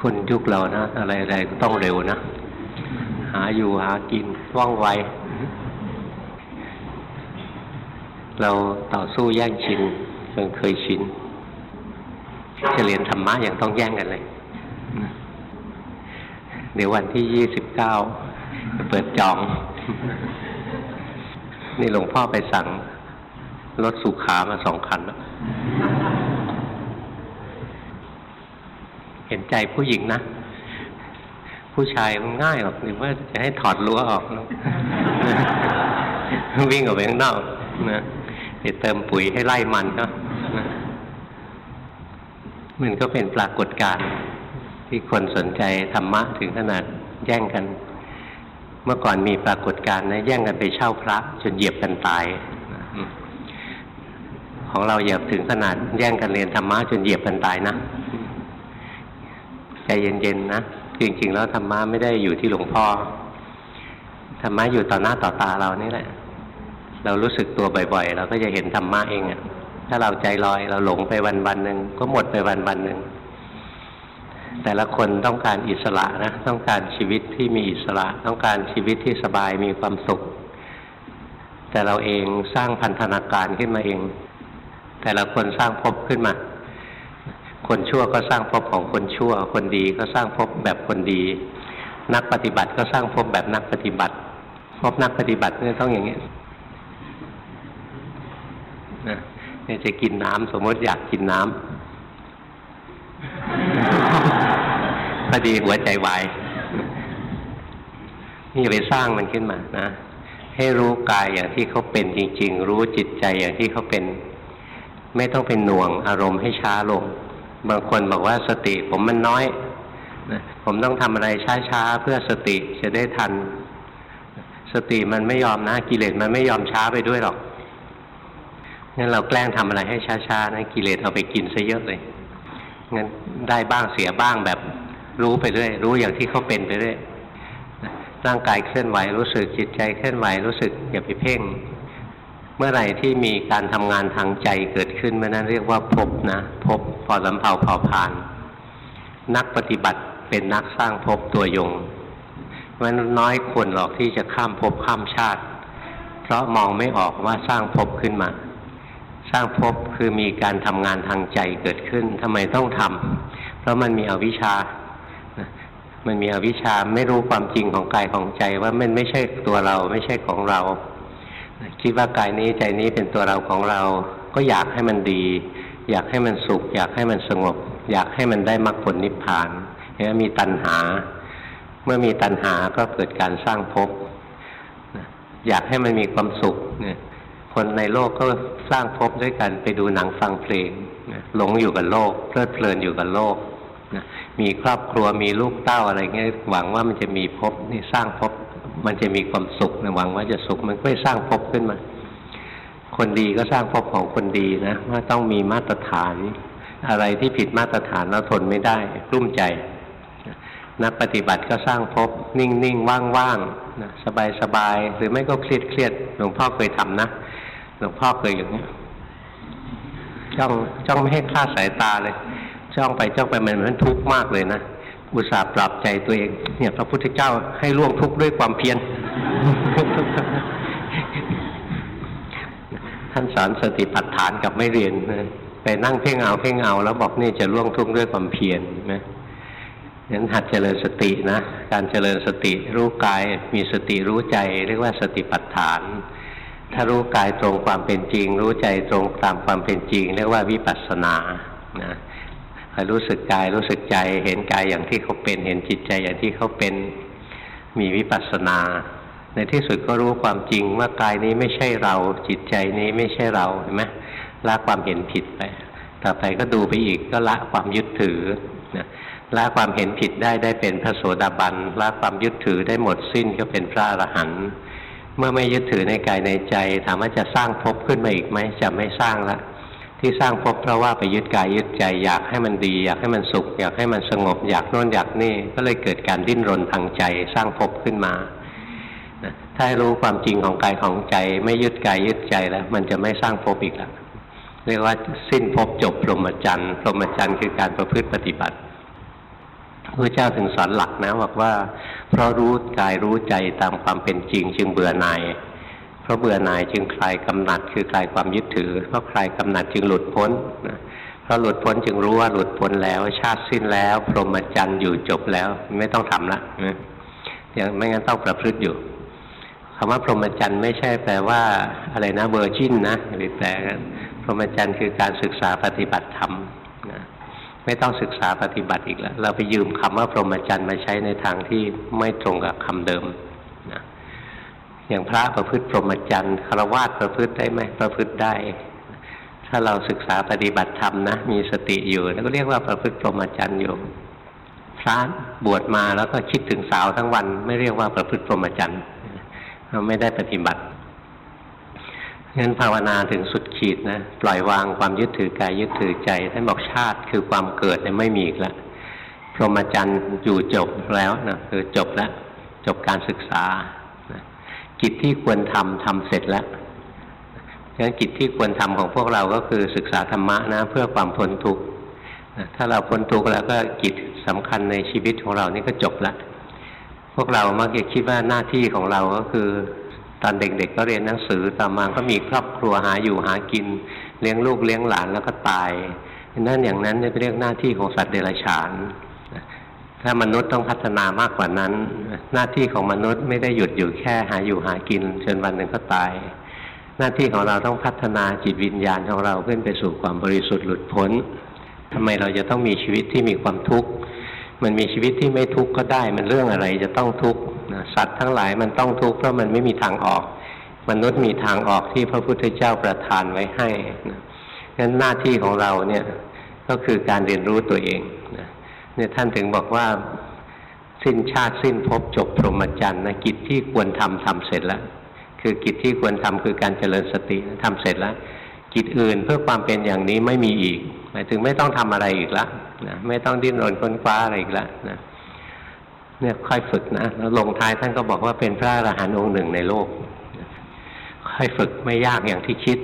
คนยุคเรานะ อะไรอะไรก็ต้องเร็วนะ หาอยู่หากินว่องไว เราต่อสู้แย่งชินจนเคยชินจะเรียนธรรมะยังต้องแย่งกันเลย เดี๋ยววันที่ยี่สิบเก้าเปิดจอง นี่หลวงพ่อไปสั่งรถสุขามาสองคันแล้ว เห็นใจผู้หญิงนะ ผู้ชายมันง่ายหรอกหรือว่าจะให้ถอดรั้วออกวิ่งออกไปข้างนอกนะไปเติมปุ๋ยให้ไล่มันก็มันก็เป็นปรากฏการณ์ที่คนสนใจธรรมะถึงขนาดแย่งกัน เมื่อก่อนมีปรากฏการณ์นะแย่งกันไปเช่าพระจนเหยียบกันตาย ของเราอย่าถึงขนาดแย่งกันเรียนธรรมะจนเหยียบกันตายนะ ใจเย็นๆนะจริงๆแล้วธรรมะไม่ได้อยู่ที่หลวงพ่อธรรมะอยู่ต่อหน้าต่อตาเรานี่แหละ เรารู้สึกตัวบ่อยๆ เราก็จะเห็นธรรมะเองอะถ้าเราใจลอยเราหลงไปวันวันหนึ่งก็หมดไปวันวันหนึ่งแต่ละคนต้องการอิสระนะต้องการชีวิตที่มีอิสระ ต้องการชีวิตที่สบายมีความสุข แต่เราเองสร้างพันธนาการขึ้นมาเอง แต่ละคนสร้างภพขึ้นมา คนชั่วก็สร้างภพของคนชั่ว คนดีก็สร้างภพแบบคนดี นักปฏิบัติก็สร้างภพแบบนักปฏิบัติภพนักปฏิบัติเนี่ยต้องอย่างนี้นะเนี่ยจะกินน้ำสมมติอยากกินน้ำพอดีหัวใจวายนี่ไปสร้างมันขึ้นมานะให้รู้กายอย่างที่เขาเป็นจริง ๆ รู้จิตใจอย่างที่เขาเป็น ไม่ต้องเป็นหน่วงอารมณ์ให้ช้าลง บางคนบอกว่าสติผมมันน้อยนะผมต้องทำอะไรช้าๆเพื่อสติจะได้ทัน สติมันไม่ยอมนะกิเลสมันไม่ยอมช้าไปด้วยหรอกงั้นเราแกล้งทำอะไรให้ช้าๆนะกิเลสเอาไปกินซะเยอะเลยงั้นได้บ้างเสียบ้างแบบรู้ไปเรื่อยรู้อย่างที่เขาเป็นไปเรื่อยร่างกายเคลื่อนไหวรู้สึกจิตใจเคลื่อนไหวรู้สึกอย่าไปเพ่ง เมื่อไหร่ที่มีการทำงานทางใจเกิดขึ้นเมื่อนั้นเรียกว่าพบนะพบพอลำเผาพอผ่าน นักปฏิบัติเป็นนักสร้างภพตัวยงมันน้อยคนหรอกที่จะข้ามภพข้ามชาติ เพราะมองไม่ออกว่าสร้างภพขึ้นมา สร้างภพคือมีการทำงานทางใจเกิดขึ้นทำไมต้องทำเพราะมันมีอวิชชา มันมีอวิชชาไม่รู้ความจริงของกายของใจว่ามันไม่ใช่ตัวเราไม่ใช่ของเรา คิดว่ากายนี้ใจนี้เป็นตัวเราของเรา ก็อยากให้มันดี อยากให้มันสุข อยากให้มันสงบ อยากให้มันได้มรรคผลนิพพานเนี่ยมีตัณหา เมื่อมีตัณหาก็เกิดการสร้างภพอยากให้มันมีความสุขเนี่ยคนในโลกก็สร้างภพด้วยกันไปดูหนังฟังเพลงหลงอยู่กับโลก เพลิดเพลินอยู่กับโลกมีครอบครัวมีลูกเต้าอะไรเงี้ยหวังว่ามันจะมีภพนี่สร้างภพ มันจะมีความสุขนะหวังว่าจะสุขมันก็สร้างภพขึ้นมา คนดีก็สร้างภพของคนดีนะ ว่าต้องมีมาตรฐาน อะไรที่ผิดมาตรฐานเราทนไม่ได้กลุ้มใจนักปฏิบัติก็สร้างภพนิ่งๆว่างๆนะสบายๆหรือไม่ก็เครียดเครียดหลวงพ่อเคยทำนะหลวงพ่อเคยอย่างนี้จ้องจ้องไม่ให้คลาดสายตาเลย จ้องไปจ้องไปมันมันทุกข์มากเลยนะ อุตส่าห์ปรับใจตัวเอง เนี่ยพระพุทธเจ้าให้ล่วงทุกข์ด้วยความเพียรท่านสอนสติปัฏฐานกับไม่เรียนไปนั่งเพ่งเอาเพ่งเอาแล้วบอกนี่จะล่วงทุกข์ด้วยความเพียรนะงั้นหัดเจริญสตินะ การเจริญสติรู้กายมีสติรู้ใจ เรียกว่าสติปัฏฐาน ถ้ารู้กายตรงความเป็นจริง รู้ใจตรงตามความเป็นจริง เรียกว่าวิปัสสนานะ รู้สึกกายรู้สึกใจ เห็นกายอย่างที่เขาเป็น เห็นจิตใจอย่างที่เขาเป็นมีวิปัสสนา ในที่สุดก็รู้ความจริงว่ากายนี้ไม่ใช่เราจิตใจนี้ไม่ใช่เราเห็นไหมละความเห็นผิดไป ต่อไปก็ดูไปอีกก็ละความยึดถือนะละความเห็นผิดได้ได้เป็นพระโสดาบันละความยึดถือได้หมดสิ้นก็เป็นพระอรหันต์เมื่อไม่ยึดถือในกายในใจถามว่าจะสร้างภพขึ้นมาอีกไหมจะไม่สร้างละ ที่สร้างภพเพราะว่าไปยึดกายยึดใจ อยากให้มันดี อยากให้มันสุข อยากให้มันสงบ อยากโน่นอยากนี่ก็เลยเกิดการดิ้นรนทางใจ สร้างภพขึ้นมาถ้ารู้ความจริงของกายของใจ ไม่ยึดกายยึดใจแล้ว มันจะไม่สร้างภพอีกแล้วเรียกว่าสิ้นภพจบพรหมจรรย์พรหมจรรย์คือการประพฤติปฏิบัติพระเจ้าถึงสอนหลักนะบอกว่า เพราะรู้กายรู้ใจตามความเป็นจริง จึงเบื่อหน่าย เพราะเบื่อหน่ายจึงคลายกำหนัดคือคลายความยึดถือเพราะคลายกำหนัดจึงหลุดพ้นนะเพราะหลุดพ้นจึงรู้ว่าหลุดพ้นแล้ว ชาติสิ้นแล้ว พรหมจรรย์อยู่จบแล้ว ไม่ต้องทำละอย่างไม่งั้นต้องประพฤติอยู่คำว่าพรหมจรรย์ไม่ใช่แปลว่าอะไรนะเวอร์จินนะหรือแปลกันพรหมจรรย์คือการศึกษาปฏิบัติธรรมนะไม่ต้องศึกษาปฏิบัติอีกแล้ว เราไปยืมคำว่าพรหมจรรย์มาใช้ในทางที่ไม่ตรงกับคำเดิม อย่างพระประพฤติพรหมจรรย์คารวะประพฤติได้ไหมประพฤติได้ ถ้าเราศึกษาปฏิบัติธรรมนะมีสติอยู่แล้วก็เรียกว่าประพฤติพรหมจรรย์อยู่พระบวชมาแล้วก็คิดถึงสาวทั้งวัน ไม่เรียกว่าประพฤติพรหมจรรย์เราไม่ได้ปฏิบัติงั้นภาวนาถึงสุดขีดนะปล่อยวางความยึดถือกายยึดถือใจท่านบอกชาติคือความเกิดเนี่ยไม่มีอีกแล้วพรหมจรรย์อยู่จบแล้วนะคือจบแล้วจบการศึกษา กิจที่ควรทำทำเสร็จแล้วงั้นกิจที่ควรทำของพวกเราก็คือศึกษาธรรมะนะเพื่อความพ้นทุกข์ถ้าเราพ้นทุกข์แล้วก็กิจสำคัญในชีวิตของเรานี่ก็จบละ พวกเรามักจะคิดว่าหน้าที่ของเราก็คือ ตอนเด็กๆก็เรียนหนังสือต่อมาก็มีครอบครัวหาอยู่หากิน เลี้ยงลูกเลี้ยงหลานแล้วก็ตายนั่นอย่างนั้นเรียกหน้าที่ของสัตว์เดรัจฉาน ถ้ามนุษย์ต้องพัฒนามากกว่านั้น หน้าที่ของมนุษย์ไม่ได้หยุดอยู่แค่หาอยู่หากินจนวันหนึ่งก็ตาย หน้าที่ของเราต้องพัฒนาจิตวิญญาณของเราขึ้นไปสู่ความบริสุทธิ์หลุดพ้นทำไมเราจะต้องมีชีวิตที่มีความทุกข์มันมีชีวิตที่ไม่ทุกข์ก็ได้ มันเรื่องอะไรจะต้องทุกข์สัตว์ทั้งหลายมันต้องทุกข์เพราะมันไม่มีทางออก มนุษย์มีทางออกที่พระพุทธเจ้าประทานไว้ให้นะงั้นหน้าที่ของเราเนี่ยก็คือการเรียนรู้ตัวเองนะ เนี่ยท่านถึงบอกว่าสิ้นชาติสิ้นภพจบพรหมจรรย์นะกิจที่ควรทำทำเสร็จแล้ว คือกิจที่ควรทำคือการเจริญสติทำเสร็จแล้ว กิจอื่นเพื่อความเป็นอย่างนี้ไม่มีอีกหมายถึงไม่ต้องทำอะไรอีกล้วนะไม่ต้องดิ้นรนค้นคว้าอะไรอีกล้วนะเนี่ยค่อยฝึกนะแล้วลงท้ายท่านก็บอกว่าเป็นพระอรหันต์องค์หนึ่งในโลก ค่อยฝึกไม่ยากอย่างที่คิด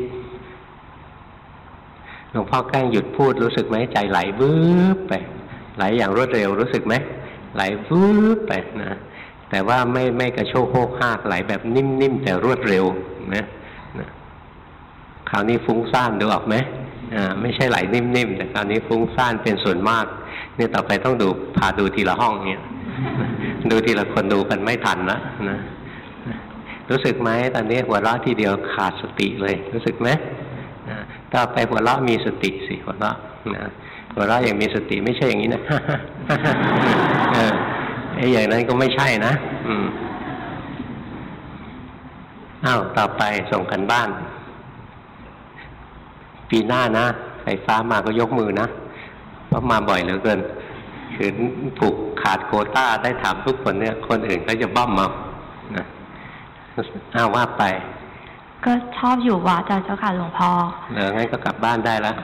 หลวงพ่อแกล้งหยุดพูดรู้สึกไหมใจไหลวืบไป ไหลอย่างรวดเร็วรู้สึกไหมไหลวืบไปนะแต่ว่าไม่ไม่กระโชกโคกหากไหลแบบนิ่มๆแต่รวดเร็วนะนะคราวนี้ฟุ้งซ่านดูออกไหมอ่าไม่ใช่ไหลนิ่มๆแต่คราวนี้ฟุ้งซ่านเป็นส่วนมาก เนี่ยต่อไปต้องดูพาดูทีละห้องเนี่ยดูทีละคนดูกันไม่ทันนะนะรู้สึกไหมตอนนี้หัวเราะทีเดียวขาดสติเลย รู้สึกไหมต่อไปหัวเราะมีสติสิหัวเราะนะ หัวเราะอย่างมีสติไม่ใช่อย่างนี้นะไอ้อย่างนั้นก็ไม่ใช่นะ อืมอ้าวต่อไปส่งกันบ้าน ปีหน้านะไฟฟ้ามาก็ยกมือนะเพราะมาบ่อยเหลือเกินคือถูกขาดโคต้าได้ถามทุกคนเนี่ย คนอื่นก็จะบ้อมมานะอ้าว่าไป ก็ชอบอยู่วัดเจ้าค่ะหลวงพ่อเอองั้นก็กลับบ้านได้แล้ว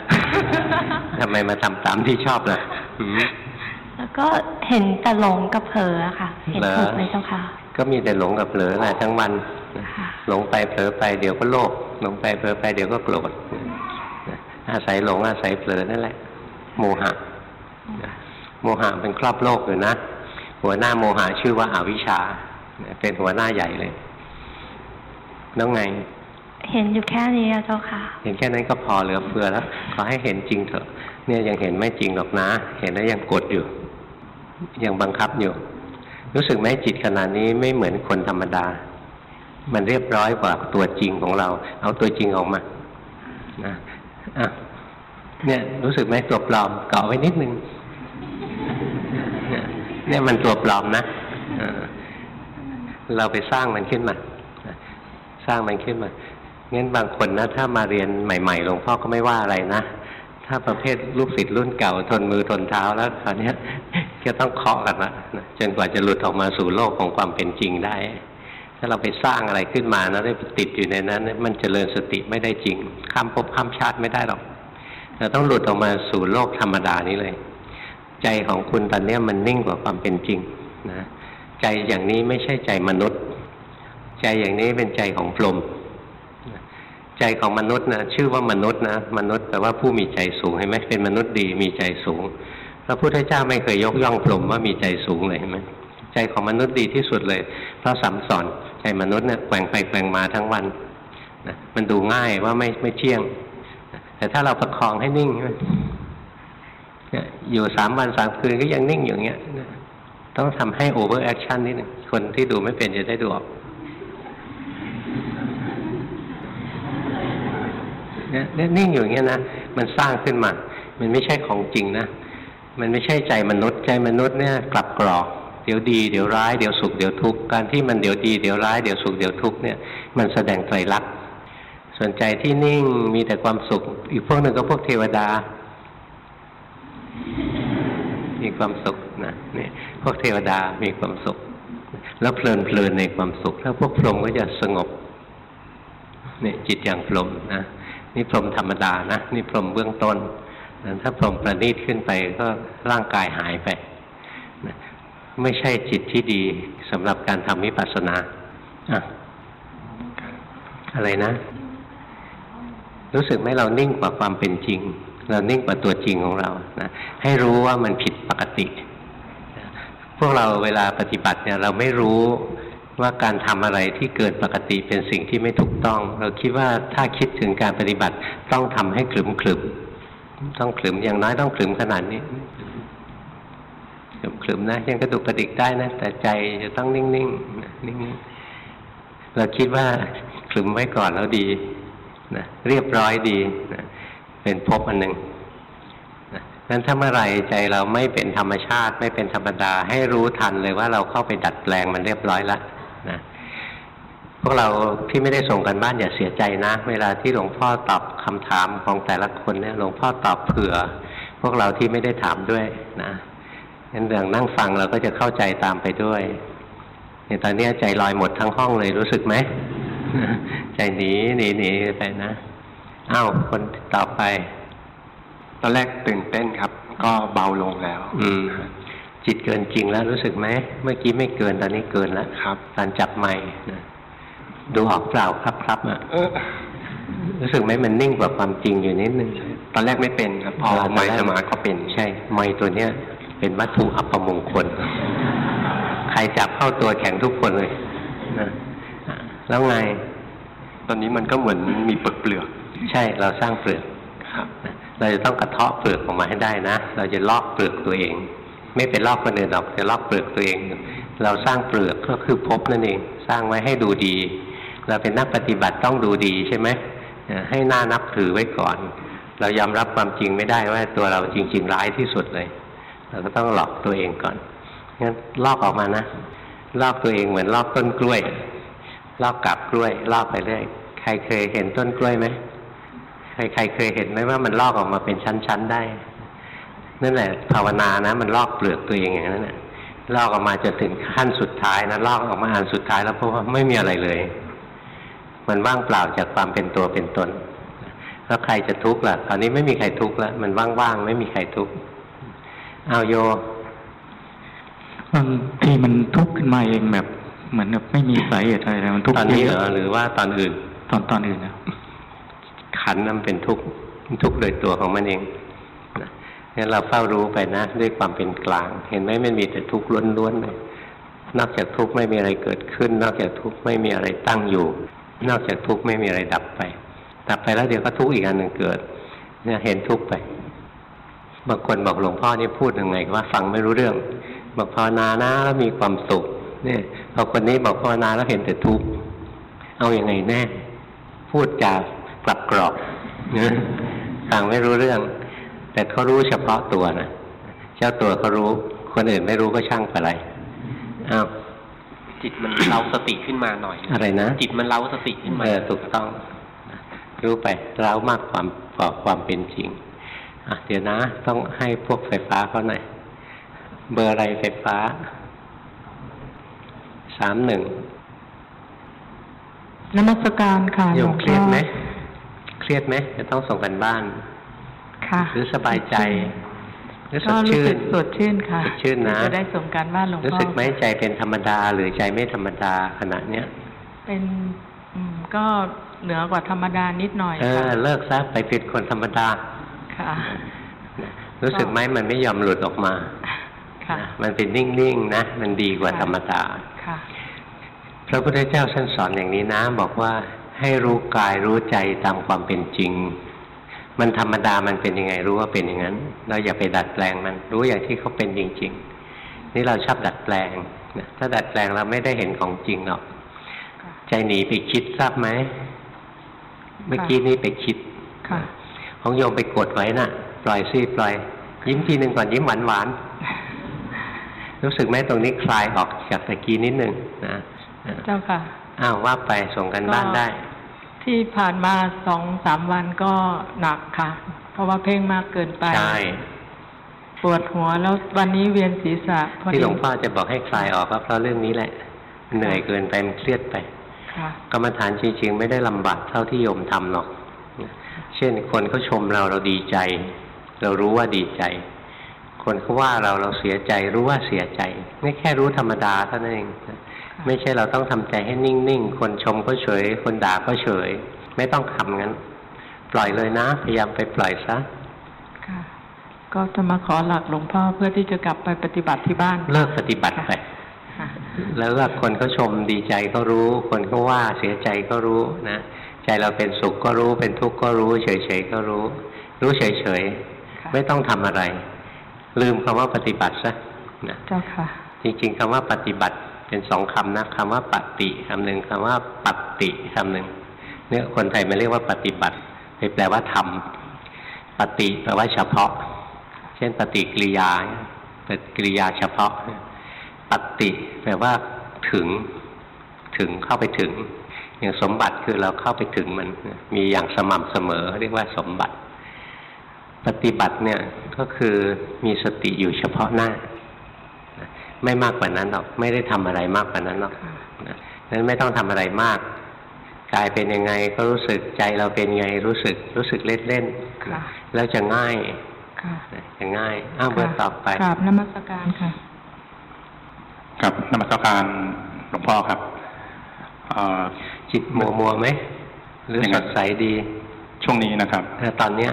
ทำไมมาทำตามที่ชอบล่ะแล้วก็เห็นแต่หลงกับเผลอค่ะ เห็นถูกไหมเจ้าค่ะ ก็มีแต่หลงกับเผลอแหละทั้งวันหลงไปเผลอไปเดี๋ยวก็โลภหลงไปเผลอไปเดี๋ยวก็โกรธอาศัยหลงอาศัยเผลอนั่นแหละ โมหะ โมหะเป็นครอบโลกอยู่นะหัวหน้าโมหะชื่อว่าอาวิชชา เป็นหัวหน้าใหญ่เลยน้องไง เห็นอยู่แค่นี้เจ้าค่ะ เห็นแค่นั้นก็พอเหลือเฟือแล้ว ขอให้เห็นจริงเถอะ เนี่ยยังเห็นไม่จริงหรอกนะ เห็นแล้วยังกดอยู่ ยังบังคับอยู่ รู้สึกไหมจิตขนาดนี้ไม่เหมือนคนธรรมดา มันเรียบร้อยกว่าตัวจริงของเรา เอาตัวจริงออกมานะอะเนี่ยรู้สึกไหมตัวปลอมเกาะไว้นิดนึงเนี่ยมันตัวปลอมนะเราไปสร้างมันขึ้นมา สร้างมันขึ้นมา งั้นบางคนนะถ้ามาเรียนใหม่ๆหลวงพ่อก็ไม่ว่าอะไรนะถ้าประเภทลูกศิษย์รุ่นเก่าทนมือทนเท้าแล้วคราวนี้ก็ต้องเคาะกันละจนกว่าจะหลุดออกมาสู่โลกของความเป็นจริงได้ ถ้าเราไปสร้างอะไรขึ้นมานะได้ติดอยู่ในนั้น มันจเจริญสติไม่ได้จริงข้ามภพข้ามชาติไม่ได้หรอกเราต้องหลุดออกมาสู่โลกธรรมดานี้เลย ใจของคุณตอนนี้มันนิ่งกว่าความเป็นจริงนะใจอย่างนี้ไม่ใช่ใจมนุษย์ ใจอย่างนี้เป็นใจของพรหม ใจของมนุษย์นะชื่อว่ามนุษย์นะมนุษย์แปลว่าผู้มีใจสูงเห็นไหมเป็นมนุษย์ดีมีใจสูงพพระพุทธเจ้าไม่เคยยกย่องพรหมว่ามีใจสูงเลยเห็นไหมใจของมนุษย์ดีที่สุดเลยเพราะสัมสอนใจมนุษย์เนี่ยแกว่งไปแกว่งมาทั้งวันนะมันดูง่ายว่าไม่ไม่เที่ยง แต่ถ้าเราประคองให้นิ่งใช่ไหมอยู่สามวันสามคืนก็ยังนิ่งอย่างเงี้ยต้องทำให้ over action นิดหนึ่งคนที่ดูไม่เป็นจะได้ดูออก เนี่ยนิ่งอยู่อย่างเงี้ยนะมันสร้างขึ้นมา มันไม่ใช่ของจริงนะมันไม่ใช่ใจมนุษย์ใจมนุษย์เนี่ยกลับกลอกเดี๋ยวดีเดี๋ยวร้ายเดี๋ยวสุขเดี๋ยวทุกข์การที่มันเดี๋ยวดีเดี๋ยวร้ายเดี๋ยวสุขเดี๋ยวทุกข์เนี่ยมันแสดงไตรลักษณ์ส่วนใจที่นิ่งมีแต่ความสุข อีกพวกหนึ่งก็พวกเทวดา มีความสุขนะเนี่ยพวกเทวดามีความสุข แล้วเพลินเพลินในความสุข ถ้าพวกพรหมก็จะสงบเนี่ยจิตอย่างพรหมนะ นี่พรหมธรรมดานะนี่พรหมเบื้องต้นถ้าพรหมประณีตขึ้นไปก็ร่างกายหายไปไม่ใช่จิตที่ดีสำหรับการทำวิปัสสนาอะอะไรนะ รู้สึกไหมเรานิ่งกว่าความเป็นจริง เรานิ่งกว่าตัวจริงของเรานะให้รู้ว่ามันผิดปกติ พวกเราเวลาปฏิบัติเนี่ย เราไม่รู้ ว่าการทำอะไรที่เกินปกติเป็นสิ่งที่ไม่ถูกต้อง เราคิดว่าถ้าคิดถึงการปฏิบัติต้องทำให้ขลึมขลึมต้องขลึมอย่างน้อยต้องขลึมขนาดนี้ขลึมขลึมนะ ยังกระดุกกระดิกได้นะ แต่ใจจะต้องนิ่งๆนิ่งๆเราคิดว่าขลึมไว้ก่อนแล้วดีนะเรียบร้อยดีนะเป็นภพอันหนึ่งนั้นถ้าเมื่อไรใจเราไม่เป็นธรรมชาติไม่เป็นธรรมดา ให้รู้ทันเลยว่าเราเข้าไปดัดแปลงมันเรียบร้อยแล้ว นะพวกเราที่ไม่ได้ส่งกันบ้านอย่าเสียใจนะ เวลาที่หลวงพ่อตอบคำถามของแต่ละคนเนี่ยหลวงพ่อตอบเผื่อ พวกเราที่ไม่ได้ถามด้วยนะงั้นเรื่องนั่งฟังเราก็จะเข้าใจตามไปด้วยเนี่ยตอนนี้ใจลอยหมดทั้งห้องเลยรู้สึกไหมใจหนีหนีหนีไปนะอ้าวคนต่อไป ตอนแรกตื่นเต้นครับ ก็เบาลงแล้ว อืม จิตเกินจริงแล้วรู้สึกไหมเมื่อกี้ไม่เกินตอนนี้เกินแล้วครับการจับไม้นะดูออกเปล่าครับครับอะเออรู้สึกไหมมันนิ่งกว่าความจริงอยู่นิดนึงตอนแรกไม่เป็นครับพอไม่สมาธิก็เป็นใช่ ไม้ตัวเนี้ย เป็นวัตถุอัปมงคล ใครจับเข้าตัวแข็งทุกคนเลยนะอะแล้วไง ตอนนี้มันก็เหมือนมีเปลือกเปลือกใช่เราสร้างเปลือกครับนะเราจะต้องกระเทาะเปลือกออกมาให้ได้นะ เราจะลอกเปลือกตัวเอง ไม่เป็นลอกคนอื่นหรอกจะลอกเปลือกตัวเอง เราสร้างเปลือกก็คือภพนั่นเอง สร้างไว้ให้ดูดี เราเป็นนักปฏิบัติต้องดูดีใช่ไหมให้หน้านับถือไว้ก่อน เรายอมรับความจริงไม่ได้ว่าตัวเราจริง ๆ ร้ายที่สุดเลย เราก็ต้องหลอกตัวเองก่อนงั้นลอกออกมานะลอกตัวเองเหมือนลอกต้นกล้วยลอกกับกล้วยลอกไปเรื่อยใครเคยเห็นต้นกล้วยไหมใครใครเคยเห็นไหมว่ามันลอกออกมาเป็นชั้นๆได้ นั่นแหละภาวนานะ มันลอกเปลือกตัวเองอย่างนั้นแหละลอกออกมาจนถึงขั้นสุดท้ายนะลอกออกมาอันสุดท้ายแล้วพบว่าไม่มีอะไรเลย มันว่างเปล่าจากความเป็นตัวเป็นตนแล้วใครจะทุกข์ล่ะตอนนี้ไม่มีใครทุกข์แล้วมันว่างๆไม่มีใครทุกข์เอาโยบางทีมันทุกข์ขึ้นมาเองแบบ เหมือนแบบไม่มีสาเหตุอะไรเลยมันทุกข์ตอนนี้เหรเยออะหรือว่าตอนอื่น ตอนตอนอื่นนะขันธ์นั้นเป็นทุกข์ทุกข์โดยตัวของมันเองนะ งั้นเราเฝ้ารู้ไปนะ ด้วยความเป็นกลาง เห็นไหมมันมีแต่ทุกข์ล้วนๆเลยนอกจากทุกข์ไม่มีอะไรเกิดขึ้น นอกจากทุกข์ไม่มีอะไรตั้งอยู่ นอกจากทุกข์ไม่มีอะไรดับไป ดับไปแล้วเดี๋ยวก็ทุกข์อีกอันหนึ่งเกิด เนี่ยเห็นทุกข์ไปบางคนบอกหลวงพ่อนี่พูดยังไงว่าฟังไม่รู้เรื่อง บอกภาวนานะแล้วมีความสุขเนี่ยพอคนนี้บอกภาวนาแล้วเห็นแต่ทุกข์เอาอยัางไงแน่ พูดจากลับกรอกฟังไม่รู้เรื่อง แต่เขารู้เฉพาะตัวนะเจ้าตัวเขารู้คนอื่นไม่รู้ก็ช่างไปอะไรอ้าวจิตมันเล้าสติขึ้นมาหน่อย อะไรนะจิตมันเล้าสติขึ้นมาเออถูกต้อง รู้ไปเล้ามากความกว่าความเป็นจริงอะเดี๋ยวนะ ต้องให้พวกไฟฟ้าเขาหน่อยเบอร์อะไรไฟฟ้าสามหนึ่งนมัสการค่ะโยหลมวงเคพ่รียดอไหมเครียดไหมจะต้องส่งกันบ้าน ค่ะหรือสบายใจหรือสก็ดรู้ชื่สึนกสดชื่นค่ะสดชื่นนะจะได้ส่งการบ้านหลวงรู้พ่อสึกไหมใจเป็นธรรมดา หรือใจไม่ธรรมดาขณะเนี้ยเป็นอืมก็เหนือกว่าธรรมดานิดหน่อยเอค่ะอเลิกซะไปเป็นคนธรรมดาค่ะนะรู้สึกไหมมันไม่ยอมหลุดออกมาค่ะนะมันเป็นนิ่งๆนะมันดีกว่าค่ะธรรมดาค่ะพระพุทธเจ้าท่านสอนอย่างนี้นะ บอกว่าให้รู้กายรู้ใจตามความเป็นจริง มันธรรมดามันเป็นยังไงรู้ว่าเป็นอย่างนั้น เราอย่าไปดัดแปลงมันรู้อย่างที่เขาเป็นจริง ๆ นี่เราชอบดัดแปลงนะถ้าดัดแปลงเราไม่ได้เห็นของจริงหรอกค่ะใจหนีไปคิดทราบไหมเมื่อกี้นี้ไปคิดค่ะของโยมไปกดไว้น่ะ ปล่อยซิปล่อย ยิ้มทีหนึ่งก่อนยิ้มหวานหวานๆรู้สึกไหมตรงนี้คลายออกจากตะกี้นิดหนึ่งนะอ่าเจ้าค่ะอ้าวว่าไปส่งกันบ้านได้ ที่ผ่านมาสองสามวันก็หนักค่ะ เพราะว่าเพ่งมากเกินไป ใช่ ปวดหัวแล้ววันนี้เวียนศีรษะพอที่ดีหลวงพ่อจะบอกให้คลายออกก็เพราะเรื่องนี้แหละ เหนื่อยเกินไปมันเครียดไปค่ะกรรมฐานจริงๆ ไม่ได้ลำบากเท่าที่โยมทำหรอก เช่นคนเขาชมเราเราดีใจ เรารู้ว่าดีใจ คนเขาว่าเราเราเสียใจรู้ว่าเสียใจ ไม่แค่รู้ธรรมดาเท่านั้นเองนะไม่ใช่เราต้องทำใจให้นิ่งๆ คนชมก็เฉย คนด่าก็เฉย ไม่ต้องทำงั้น ปล่อยเลยนะ พยายามไปปล่อยซะค่ะก็จะมาขอหลักหลวงพ่อเพื่อที่จะกลับไปปฏิบัติที่บ้าน เลิกปฏิบัติไปค่ะแล้วก็คนเขาชมดีใจก็รู้ คนเขาว่าเสียใจก็รู้นะใจเราเป็นสุขก็รู้เป็นทุกข์ก็รู้ เฉยๆก็รู้ รู้เฉยค่ะๆไม่ต้องทำอะไร ลืมคำว่าปฏิบัติซะนะเจ้าค่ะ จริงๆคำว่าปฏิบัติเป็นสองคำนะคำว่าปฏิคำหนึ่งคำว่าปฏิคำหนึ่งเนี่ยคนไทยมันเรียกว่าปฏิบัติไปแปลว่าทำปฏิแปลว่าเฉพาะ เช่น ปฏิกิริยาปฏิกิริยาเฉพาะ ปฏิแปลว่าถึงถึงเข้าไปถึง อย่างสมบัติคือเราเข้าไปถึงมันมีอย่างสม่ำเสมอ เรียกว่าสมบัติ ปฏิบัติเนี่ยก็คือมีสติอยู่เฉพาะหน้า ไม่มากกว่านั้นหรอก ไม่ได้ทำอะไรมากกว่านั้นหรอกนะนั้นไม่ต้องทำอะไรมากกายเป็นยังไงก็รู้สึกใจเราเป็นไงรู้สึกรู้สึกเล่นเล่นๆค่ะแล้วจะง่ายค่ะนะจะง่ายอ้าวเบอร์ต่อไปกราบนมัสการค่ะกับนมัสการหลวงพ่อครับเอ่อจิตมัวมัวๆไหมหรือยังไงสดใสดี ช่วงนี้นะครับเออตอนเนี้ย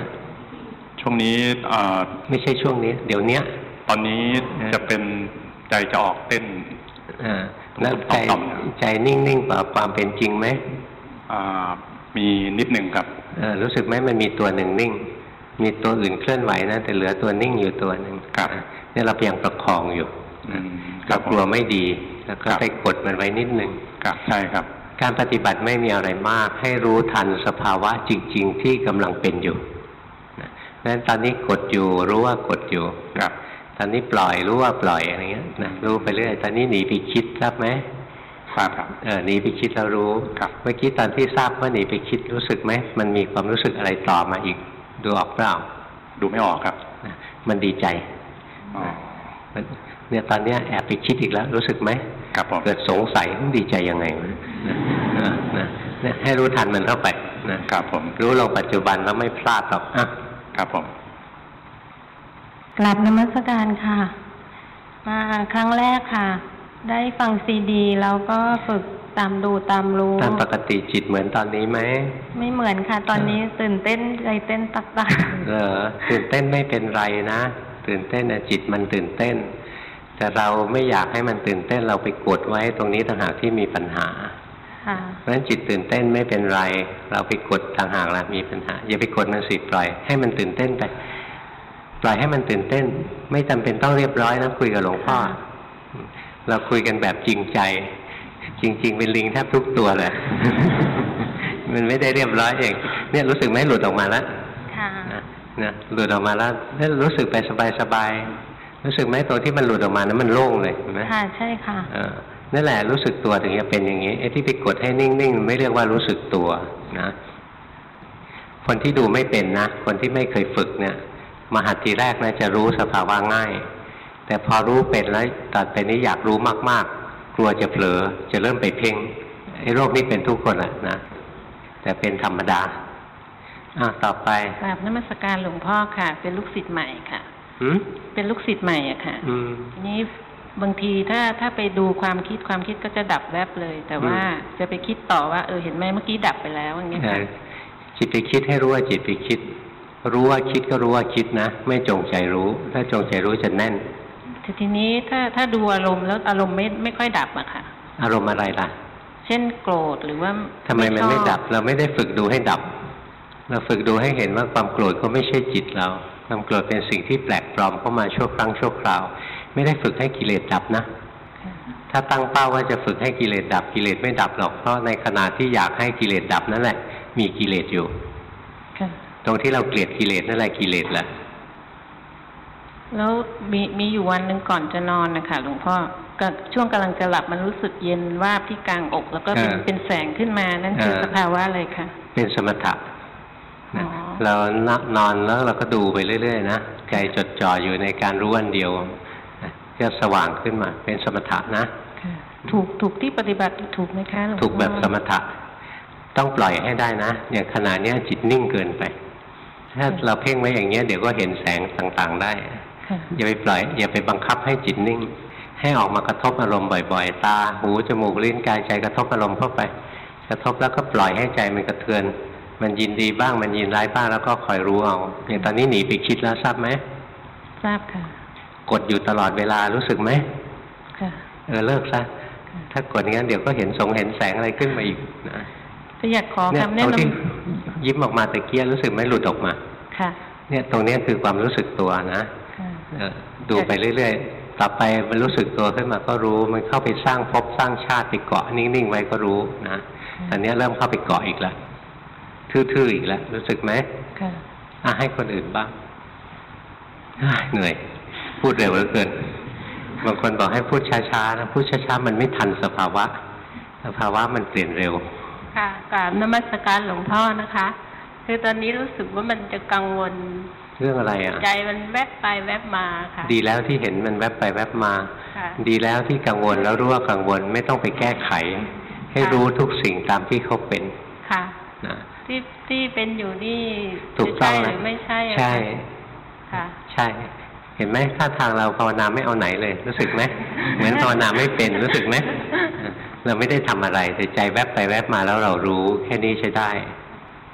ช่วงนี้เอ่อไม่ใช่ช่วงนี้ เดี๋ยวเนี้ย ตอนนี้เออจะเป็นใจจะออกเต้นอ่าแล้วต่ใจอมๆนะใจนิ่งๆกว่าความเป็นจริงไหมอ่ามีนิดหนึ่งครับเออรู้สึกไหมมันมีตัวหนึ่งนิ่ง มีตัวอื่นเคลื่อนไหวนะแต่เหลือตัวนิ่งอยู่ตัวหนึ่งครับอะเนี่ยเรายังประคองอยู่อืมคเรารับกลัวไม่ดีแล้วก็ครับไปกดมันไว้นิดหนึ่งครับใช่ครับ การปฏิบัติไม่มีอะไรมาก ให้รู้ทันสภาวะจริง ๆ ที่กำลังเป็นอยู่ นะเพราะฉะนั้นตอนนี้กดอยู่รู้ว่ากดอยู่ครับ ตอนนี้ปล่อยรู้ว่าปล่อยอะไรเงี้ยนะรู้ไปเรื่อย ตอนนี้หนีไปคิดทราบไหมครับครับเออหนีไปคิดแล้วรู้ครับเมื่อกี้ตอนที่ทราบว่าหนีไปคิดรู้สึกไหมมันมีความรู้สึกอะไรต่อมาอีก ดูออกเปล่า ดูไม่ออกครับนะมันดีใจอ๋อมันเนี่ยตอนเนี้ยแอบไปคิดอีกแล้วรู้สึกไหมครับผมเกิดสงสัยดีใจยังไงวะนะนะนะเนี่ยให้รู้ทันมันเข้าไปนะครับผมรู้ลงปัจจุบันแล้วไม่พลาดหรอกอะ ครับผมกราบนมัสการค่ะ มาครั้งแรกค่ะ ได้ฟังซีดีแล้วก็ฝึกตามดูตามรู้ตามปกติจิตเหมือนตอนนี้ไหมไม่เหมือนค่ะ ตอนนี้ตื่นเต้นใจเต้นตักตักเออตื่นเต้นไม่เป็นไรนะตื่นเต้นนะจิตมันตื่นเต้น แต่เราไม่อยากให้มันตื่นเต้นเราไปกดไว้ตรงนี้ต่างหากที่มีปัญหาค่ะ เพราะฉะนั้นจิตตื่นเต้นไม่เป็นไร เราไปกดต่างหากละมีปัญหา อย่าไปกดมันสิปล่อย ให้มันตื่นเต้นไปปล่อยให้มันตื่นเต้น ไม่จำเป็นต้องเรียบร้อยนะคุยกับหลวงพ่อค่ะเราคุยกันแบบจริงใจ จริง ๆ เป็นลิงแทบทุกตัวเลยมันไม่ได้เรียบร้อยเองเนี่ยรู้สึกไหมหลุดออกมาแล้วค่ะนะนะหลุดออกมาแล้วนี่รู้สึกไปสบายๆรู้สึกไหมตัวที่มันหลุดออกมานั้นมันโล่งเลยเห็นไหมค่ะใช่ค่ะเออ นั่นแหละรู้สึกตัวถึงจะเป็นอย่างนี้ไอ้ที่ไปกดให้นิ่งๆไม่เรียกว่ารู้สึกตัวนะ คนที่ดูไม่เป็นนะ คนที่ไม่เคยฝึกเนี่ยมหัดทีแรกนะจะรู้สภาวะง่าย แต่พอรู้เป็นแล้วต่อไปนี้อยากรู้มาก ๆ กลัวจะเผลอจะเริ่มไปเพ่งไอ้โรคนี้เป็นทุกคนแหละนะแต่เป็นธรรมดาอะต่อไปกราบนมัสการหลวงพ่อค่ะ เป็นลูกศิษย์ใหม่ค่ะหืมเป็นลูกศิษย์ใหม่อะค่ะอืมทีนี้ บางทีถ้าถ้าไปดูความคิดความคิดก็จะดับแวบเลย แต่ว่าจะไปคิดต่อว่า เออเห็นไหมเมื่อกี้ดับไปแล้วอย่างเงี้ยเอค่ะอจิตไปคิดให้รู้ว่าจิตไปคิด รู้ว่าคิดก็รู้ว่าคิดนะ ไม่จงใจรู้ ถ้าจงใจรู้จะแน่นแต่ทีนี้ถ้าถ้าดูอารมณ์แล้วอารมณ์ไม่ไม่ค่อยดับอะค่ะ อารมณ์อะไรล่ะ เช่นโกรธหรือว่าทำไมมันไม่ชอบดับ เราไม่ได้ฝึกดูให้ดับ เราฝึกดูให้เห็นว่าความโกรธก็ไม่ใช่จิตเรา ความโกรธเป็นสิ่งที่แปลกปลอมเข้ามาชั่วครั้งชั่วคราว ไม่ได้ฝึกให้กิเลสดับนะค่ะถ้าตั้งเป้าว่าจะฝึกให้กิเลสดับกิเลสไม่ดับหรอก เพราะในขณะที่อยากให้กิเลสดับนั่นแหละ มีกิเลสอยู่ค่ะตรงที่เราเกลียดกิเลสนั่นแหละกิเลสแหละแล้วมีมีอยู่วันหนึ่งก่อนจะนอนนะคะหลวงพ่อก็ช่วงกำลังจะหลับมันรู้สึกเย็นวาบที่กลางอก แล้วก็เป็นเออเป็นแสงขึ้นมานั่นคือเออสภาวะอะไรคะเป็นสมถะนะอ๋อเรานนอนแล้วเราก็ดูไปเรื่อยๆนะใจจดจ่ออยู่ในการรู้อันเดียว นะก็สว่างขึ้นมา เป็นสมถะนะค่ะถูกถูกที่ปฏิบัติถูกไหมคะหลวงพ่อถูกแบบสมถะ ต้องปล่อยให้ได้นะอย่างขณะเนี้ยจิตนิ่งเกินไป ถ้าเราเพ่งไว้อย่างเงี้ยเดี๋ยวก็เห็นแสงต่างๆได้ค่ะอย่าไปปล่อย อย่าไปบังคับให้จิตนิ่ง ให้ออกมากระทบอารมณ์บ่อยๆ ตา หูจมูกลิ้นกายใจกระทบอารมณ์เข้าไป กระทบแล้วก็ปล่อยให้ใจมันกระเทือน มันยินดีบ้างมันยินร้ายบ้างแล้วก็คอยรู้เอาอย่างตอนนี้หนีไปคิดแล้วทราบไหมทราบค่ะ กดอยู่ตลอดเวลารู้สึกไหมค่ะเออเลิกซะถ้ากดงั้นเดี๋ยวก็เห็นสงเห็นแสงอะไรขึ้นมาอีกนะก็อยากขอเนี่ยคำตแนะรงนที่ยิ้มออกมาตะเกียรู้สึกไหมหลุดออกมาำค่ะ เนี่ยตรงเนี้ยคือความรู้สึกตัวนะค่ะเออดูไปเรื่อยๆ ต่อไปมันรู้สึกตัวขึ้นมาก็รู้ มันเข้าไปสร้างภพสร้างชาติไปเกาะนิ่งๆไว้ก็รู้นะตอนเนี้ยเริ่มเข้าไปเกาะอีกแล้วทื่อๆอีกแล้วรู้สึกไหมค่ะอะให้คนอื่นบ้างอะเหนื่อย พูดเร็วเหลือเกินบางคนบอกให้พูดช้าๆนะพูดช้าๆมันไม่ทันสภาวะ สภาวะมันเปลี่ยนเร็ว ค่ะกราบนมัสการหลวงพ่อนะคะ คือตอนนี้รู้สึกว่ามันจะกังวลเรื่องอะไรอะใจมันแวบไปแวบมาค่ะ ดีแล้วที่เห็นมันแวบไปแวบมาค่ะดีแล้วที่กังวลแล้วรู้ว่ากังวลไม่ต้องไปแก้ไข ให้ค่ะรู้ทุกสิ่งตามที่เขาเป็นค่ะนะที่ที่เป็นอยู่นี่ถูกต้องจะใช่หนะรือไม่ใช่อะใช่ค่ะ ใช่ เห็นไหมท่าทางเราภาวนาไม่เอาไหนเลย รู้สึกไหมเหมือนภาวนาไม่เป็นรู้สึกไหมเราไม่ได้ทำอะไรแต่ใจแวบไปแวบมาแล้วเรารู้ แค่นี้ใช้ได้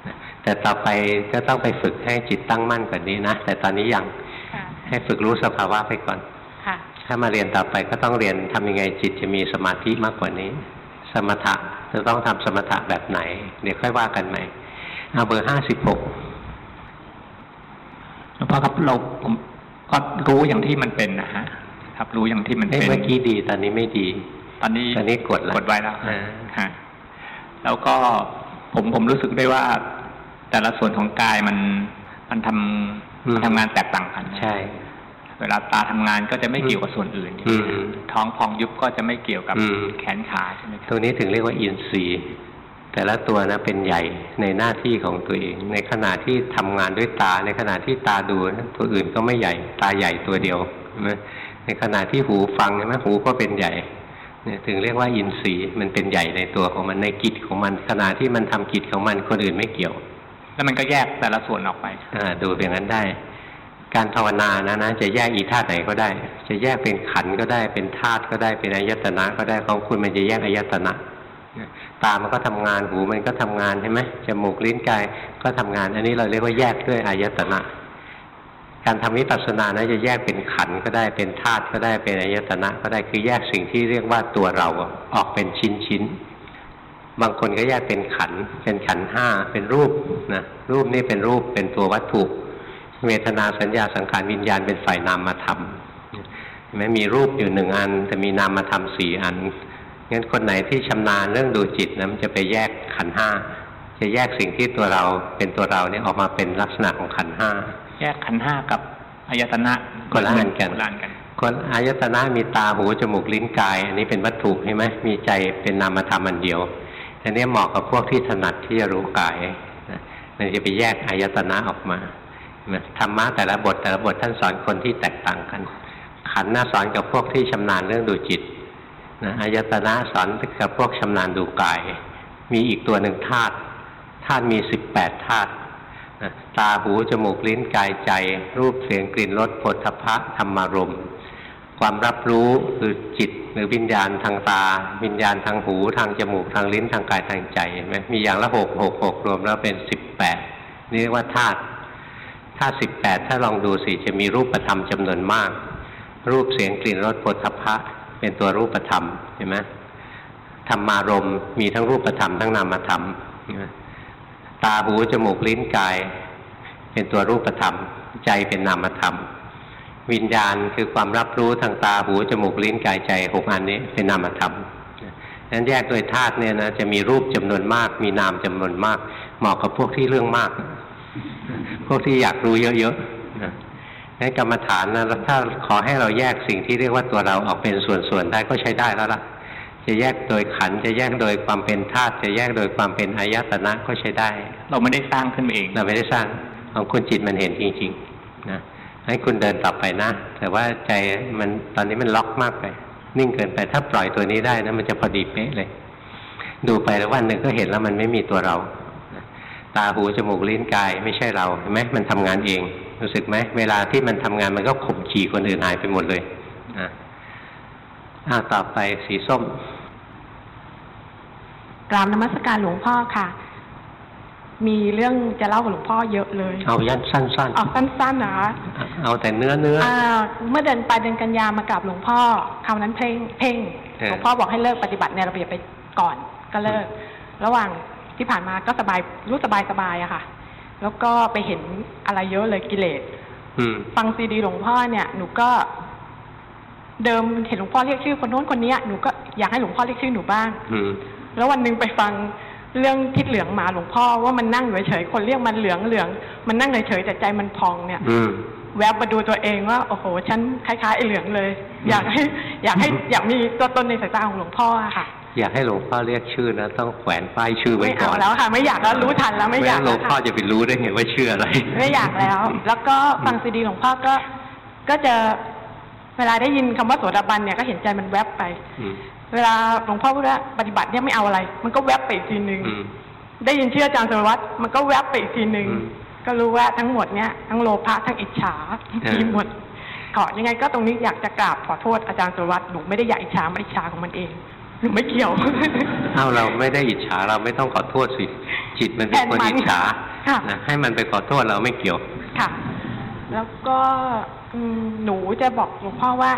นะแต่ต่อไปก็ต้องไปฝึกให้จิตตั้งมั่นกว่านี้นะแต่ตอนนี้ยังค่ะให้ฝึกรู้สภาวะไปก่อนค่ะถ้ามาเรียนต่อไปก็ต้องเรียนทำยังไงจิตจะมีสมาธิมากกว่านี้ สมถะจะต้องทำสมถะแบบไหน เดี๋ยวค่อยว่ากันใหม่เอาเบอร์ห้าสิบหกหลวงพ่อครับเราผม ก็รู้อย่างที่มันเป็นนะฮะครับรู้อย่างที่มันเอ้ยเป็นเมื่อกี้ดี ตอนนี้ไม่ดี ตอนนี้ตอนนี้กดแล้วกดไว้แล้วอ่าฮะแล้วก็ผมผมรู้สึกได้ว่า แต่ละส่วนของกายมันมันทำมันทำงานแตกต่างกันนะใช่เวลาตาทำงานก็จะไม่เกี่ยวกับส่วนอื่นอืมท้องพองยุบก็จะไม่เกี่ยวกับอืมแขนขาใช่ไหมคตรับรงนี้ถึงเรียกว่าอินทรีย์ แต่ละตัวนะเป็นใหญ่ในหน้าที่ของตัวเอง ในขณะที่ทำงานด้วยตา ในขณะที่ตาดูนะตัวอื่นก็ไม่ใหญ่ ตาใหญ่ตัวเดียวใช่ไหมในขณะที่หูฟังใช่ไหมหูก็เป็นใหญ่เนี่ยถึงเรียกว่าอินทรีย์มันเป็นใหญ่ในตัวของมันในกิจของมันขณะที่มันทำกิจของมันคนอื่นไม่เกี่ยว แล้วมันก็แยกแต่ละส่วนออกไปอ่าดูอย่างนั้นได้ การภาวนานะนะจะแยกอีธาตุไหนก็ได้ จะแยกเป็นขันธ์ก็ได้เป็นธาตุก็ได้เป็นอายตนะก็ได้ของคุณมันจะแยกอายตนะ ตามันก็ทำงานหูมันก็ทำงานใช่ไหมจมูกลิ้นกายก็ทำงาน อันนี้เราเรียกว่าแยกด้วยอายตนะ การทำวิปัสสนานะจะแยกเป็นขันก็ได้เป็นธาตุก็ได้เป็นอายตนะ ก็ได้คือแยกสิ่งที่เรียกว่าตัวเราออกเป็นชิ้นชิ้นบางคนก็แยกเป็นขัน เป็นขันห้า เป็นรูปนะ รูปนี่เป็นรูป เป็นตัววัตถุ เวทนาสัญญาสังขารวิญญาณเป็นฝ่ายนามธรรมเห็นไมมีรูปอยู่หนึ่งอัน แต่มีนามธรรมสี่อัน งั้นคนไหนที่ชำนาญเรื่องดูจิตนะมันจะไปแยกขันธ์ห้าจะแยกสิ่งที่ตัวเราเป็นตัวเราเนี่ยออกมาเป็นลักษณะของขันธ์ห้าแยกขันธ์ห้ากับอายตนะคนละอันกันคนละอันกันคนอายตนะมีตาหูจมูกลิ้นกาย อันนี้เป็นวัตถุใช่ไหมมีใจเป็นนามธรรมอันเดียวอันนี้เหมาะกับพวกที่ถนัดที่จะรู้กายนะมันจะไปแยกอายตนะออกมานะธรรมะแต่ละบทแต่ละบทท่านสอนคนที่แตกต่างกัน ขันธ์น่าสอนกับพวกที่ชำนาญเรื่องดูจิต นะอายตนะสอนกับพวกชำนาญดูกาย มีอีกตัวหนึ่งธาตุธาตุมีสิบแปดธาตุนะตาหูจมูกลิ้นกายใจ รูปเสียงกลิ่นรสผลทพะธรรมารมความรับรู้คือจิตหรือวิญญาณทางตา วิญญาณทางหูทางจมูกทางลิ้นทางกายทางใจเห็นไหมมีอย่างละหกหกหกรวมแล้วเป็นสิบแปดนี่เรียกว่าธาตุธาตุสิบแปดถ้าลองดูสิจะมีรูปธรรมจำนวนมาก รูปเสียงกลิ่นรสผลทพะ เป็นตัวรูปธรรมเห็นไหมธรรมารมณ์มีทั้งรูปธรรมทั้งนามธรรมเห็นไหมตาหูจมูกลิ้นกาย เป็นตัวรูปธรรม ใจเป็นนามธรรม วิญญาณคือความรับรู้ทางตาหูจมูกลิ้นกายใจหกอันนี้เป็นนามธรรมนั้นแยกโดยธาตุเนี่ยนะจะมีรูปจำนวนมาก มีนามจำนวนมาก เหมาะกับพวกที่เรื่องมาก พวกที่อยากรู้เยอะๆนะ งั้นกรรมฐานนะถ้าขอให้เราแยกสิ่งที่เรียกว่าตัวเราออกเป็นส่วนๆได้ก็ใช้ได้แล้วล่ะ จะแยกโดยขันธ์จะแยกโดยความเป็นธาตุจะแยกโดยความเป็นอายตนะก็ใช้ได้ เราไม่ได้สร้างขึ้นมาเองเราไม่ได้สร้างของคุณจิตมันเห็นจริงๆนะให้คุณเดินต่อไปนะ แต่ว่าใจมันตอนนี้มันล็อกมากไป นิ่งเกินไปถ้าปล่อยตัวนี้ได้นะมันจะพอดีเป๊ะเลย ดูไปแล้ววันหนึ่งก็เห็นแล้วมันไม่มีตัวเรานะตาหูจมูกลิ้นกายไม่ใช่เราเห็นไหมมันทำงานเอง รู้สึกไหมเวลาที่มันทำงานมันก็ข่มขี่คนอื่นหายไปหมดเลยนะอ่าต่อไปสีส้มกราบนมัสการหลวงพ่อค่ะ มีเรื่องจะเล่ากับหลวงพ่อเยอะเลย เอายันสั้นออกสั้นๆนะคะๆเอาแต่เนื้อเนื้ออ่าเมื่อเดือนปลายเดือนกันยามากราบหลวงพ่อคราวนั้นเพ่งเพ่งเออหลวงพ่อบอกให้เลิกปฏิบัติในระเบียบไปก่อนก็เลิก ระหว่างที่ผ่านมาก็สบายรู้สบายสบายๆอะค่ะ แล้วก็ไปเห็นอะไรเยอะเลยกิเลสอืมฟังซีดีหลวงพ่อเนี่ยหนูก็ เดิมเห็นหลวงพ่อเรียกชื่อคนโน้นคนเนี้ยหนูก็อยากให้หลวงพ่อเรียกชื่อหนูบ้างอืมแล้ววันหนึ่งไปฟังเรื่องทิศเหลืองหมาหลวงพ่อว่ามันนั่งอยู่เฉยๆคนเรียกมันเหลืองเหลืองมันนั่งเฉยๆแต่ใจมันพองเนี่ยอืมแวบมาดูตัวเองว่าโอ้โหฉันคล้ายๆไอ้เหลืองเลย อยากให้ อยากให้อยากมีตัวตนในสายตาของหลวงพ่ออะค่ะ อยากให้หลวงพ่อเรียกชื่อนะต้องแขวนป้ายชื่อไว้ไม่ก่เอาอนแล้วค่ะ ไม่อยากแล้วรู้ทันแล้วไม่อยากงั้นหลแล้ววงพ่อค่ะจะไปรู้ได้ไงว่าชื่ออะไร ไม่อยากแล้ว แล้วก็ฟังซีดีหลวงพ่อก็ก็จะเวลาได้ยินคำว่าโสดาบันเนี่ยก็เห็นใจมันแวบไปอืมเวลาหลวงพ่อพูดว่าปฏิบัติเนี่ยไม่เอาอะไร มันก็แวบไปอีกทีหนึ่งอืมได้ยินชื่ออาจารย์สรวัตรมันก็แวบไปอีกทีหนึ่งอืมก็รู้ว่าทั้งหมดเนี่ยทั้งโลภะทั้งอิจฉาเออมีหมดขอยังไงก็ตรงนี้อยากจะกราบขอโทษอาจารย์สรวัตรหนูไม่ได้อยากอิจฉามันอิจฉาของมันเอง หนูไม่เกี่ยวเอาเราไม่ได้อิจฉาเราไม่ต้องขอโทษสิจิตมันเป็นคนแทนมันอิจฉาค่ะนะให้มันไปขอโทษเราไม่เกี่ยวค่ะ แล้วก็อืมหนูจะบอกหลวงพ่อว่า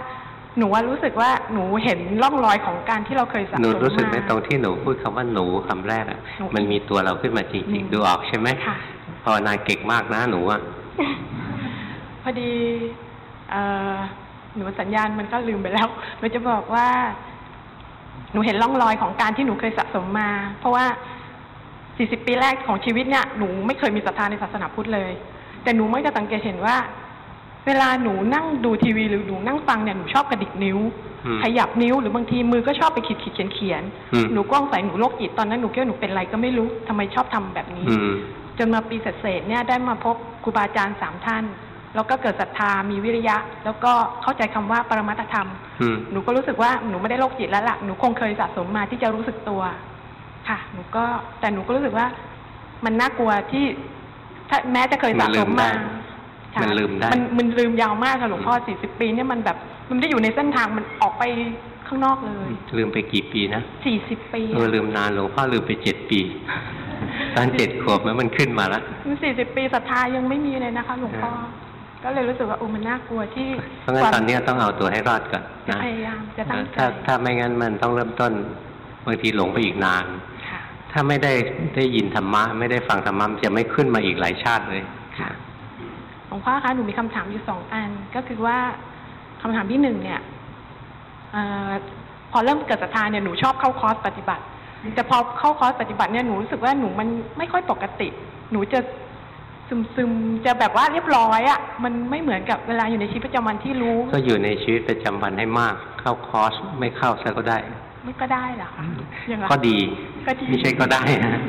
หนูว่ารู้สึกว่าหนูเห็นร่องรอยของการที่เราเคยสะสมหนูรู้สึกไหมมาตรงที่หนูพูดคำว่าหนูคำแรกอะหนูมันมีตัวเราขึ้นมาจอืริงมๆดูออกใช่ไหมค่ะภาวนาเก่งมากนะหนูอะพอดีเอ่อหนูสัญญาณมันก็ลืมไปแล้วหนูจะบอกว่า หนูเห็นร่องรอยของการที่หนูเคยสะสมมา เพราะว่า 40 ปีแรกของชีวิตเนี่ย หนูไม่เคยมีศรัทธาในศาสนาพุทธเลย แต่หนูไม่จะสังเกตเห็นว่า เวลาหนูนั่งดูทีวีหรือหนูนั่งฟังเนี่ย หนูชอบกระดิกนิ้วอืมขยับนิ้วหรือบางทีมือก็ชอบไปขีดขีดเขียนเขียนอืมหนูกล้องใส่หนูโรคจิตตอนนั้นหนูคิดว่าหนูเป็นอะไรก็ไม่รู้ทำไมชอบทำแบบนี้อืมจนมาปีเศษๆเนี่ยได้มาพบครูบาอาจารย์สามท่าน แล้วก็เกิดศรัทธามีวิริยะ แล้วก็เข้าใจคำว่าปรมัตถธรรมอืมหนูก็รู้สึกว่าหนูไม่ได้โรคจิตแล้วล่ะหนูคงเคยสะสมมาที่จะรู้สึกตัว ค่ะ หนูก็แต่หนูก็รู้สึกว่า มันน่ากลัวที่ถ้าแม้จะเคยสะสมมาค่ะมันลืมได้มันมันลืมยาวมากค่ะหลวงพ่อสี่สิบปีเนี่ยมันแบบมันไม่ได้อยู่ในเส้นทางมันออกไปข้างนอกเลย ลืมไปกี่ปีนะสี่สิบปีเออลืมนานหลวงพ่อลืมไปเจ็ดปี ตอนเจ็ดขวบแล้วมันขึ้นมาแล้วมันสี่สิบปีศรัทธายังไม่มีเลยนะคะ หลวงพ่อเออ ก็เลยรู้สึกว่าโอ้มันน่ากลัวที่เพราะงั้นตอนเนี้ยต้องเอาตัวให้รอดก่อนจะนะพยายามจะตั้งใจถ้าถ้าไม่งั้นมันต้องเริ่มต้นบางทีหลงไปอีกนานค่ะถ้าไม่ได้ได้ยินธรรมะ ไม่ได้ฟังธรรมะมันจะไม่ขึ้นมาอีกหลายชาติเลยค่ะหลวงพ่อคะหนูมีคำถามอยู่สองอัน ก็คือว่าคำถามที่หนึ่งเนี่ยเออพอเริ่มเกิดศรัทธาเนี่ยหนูชอบเข้าคอร์สปฏิบัติ แต่พอเข้าคอร์สปฏิบัติเนี่ยหนูรู้สึกว่าหนูมันไม่ค่อยปกติ หนูจะ ซึมซึมๆจะแบบว่าเรียบร้อยอ่ะมันไม่เหมือนกับเวลาอยู่ในชีวิตประจำวันที่รู้ ก็อยู่ในชีวิตประจำวันให้มาก เข้าคอร์สไม่เข้าซะก็ได้ ไม่ก็ได้เหรอคะยังไงก็ดีก็ดีไม่ใช่ก็ได้นะ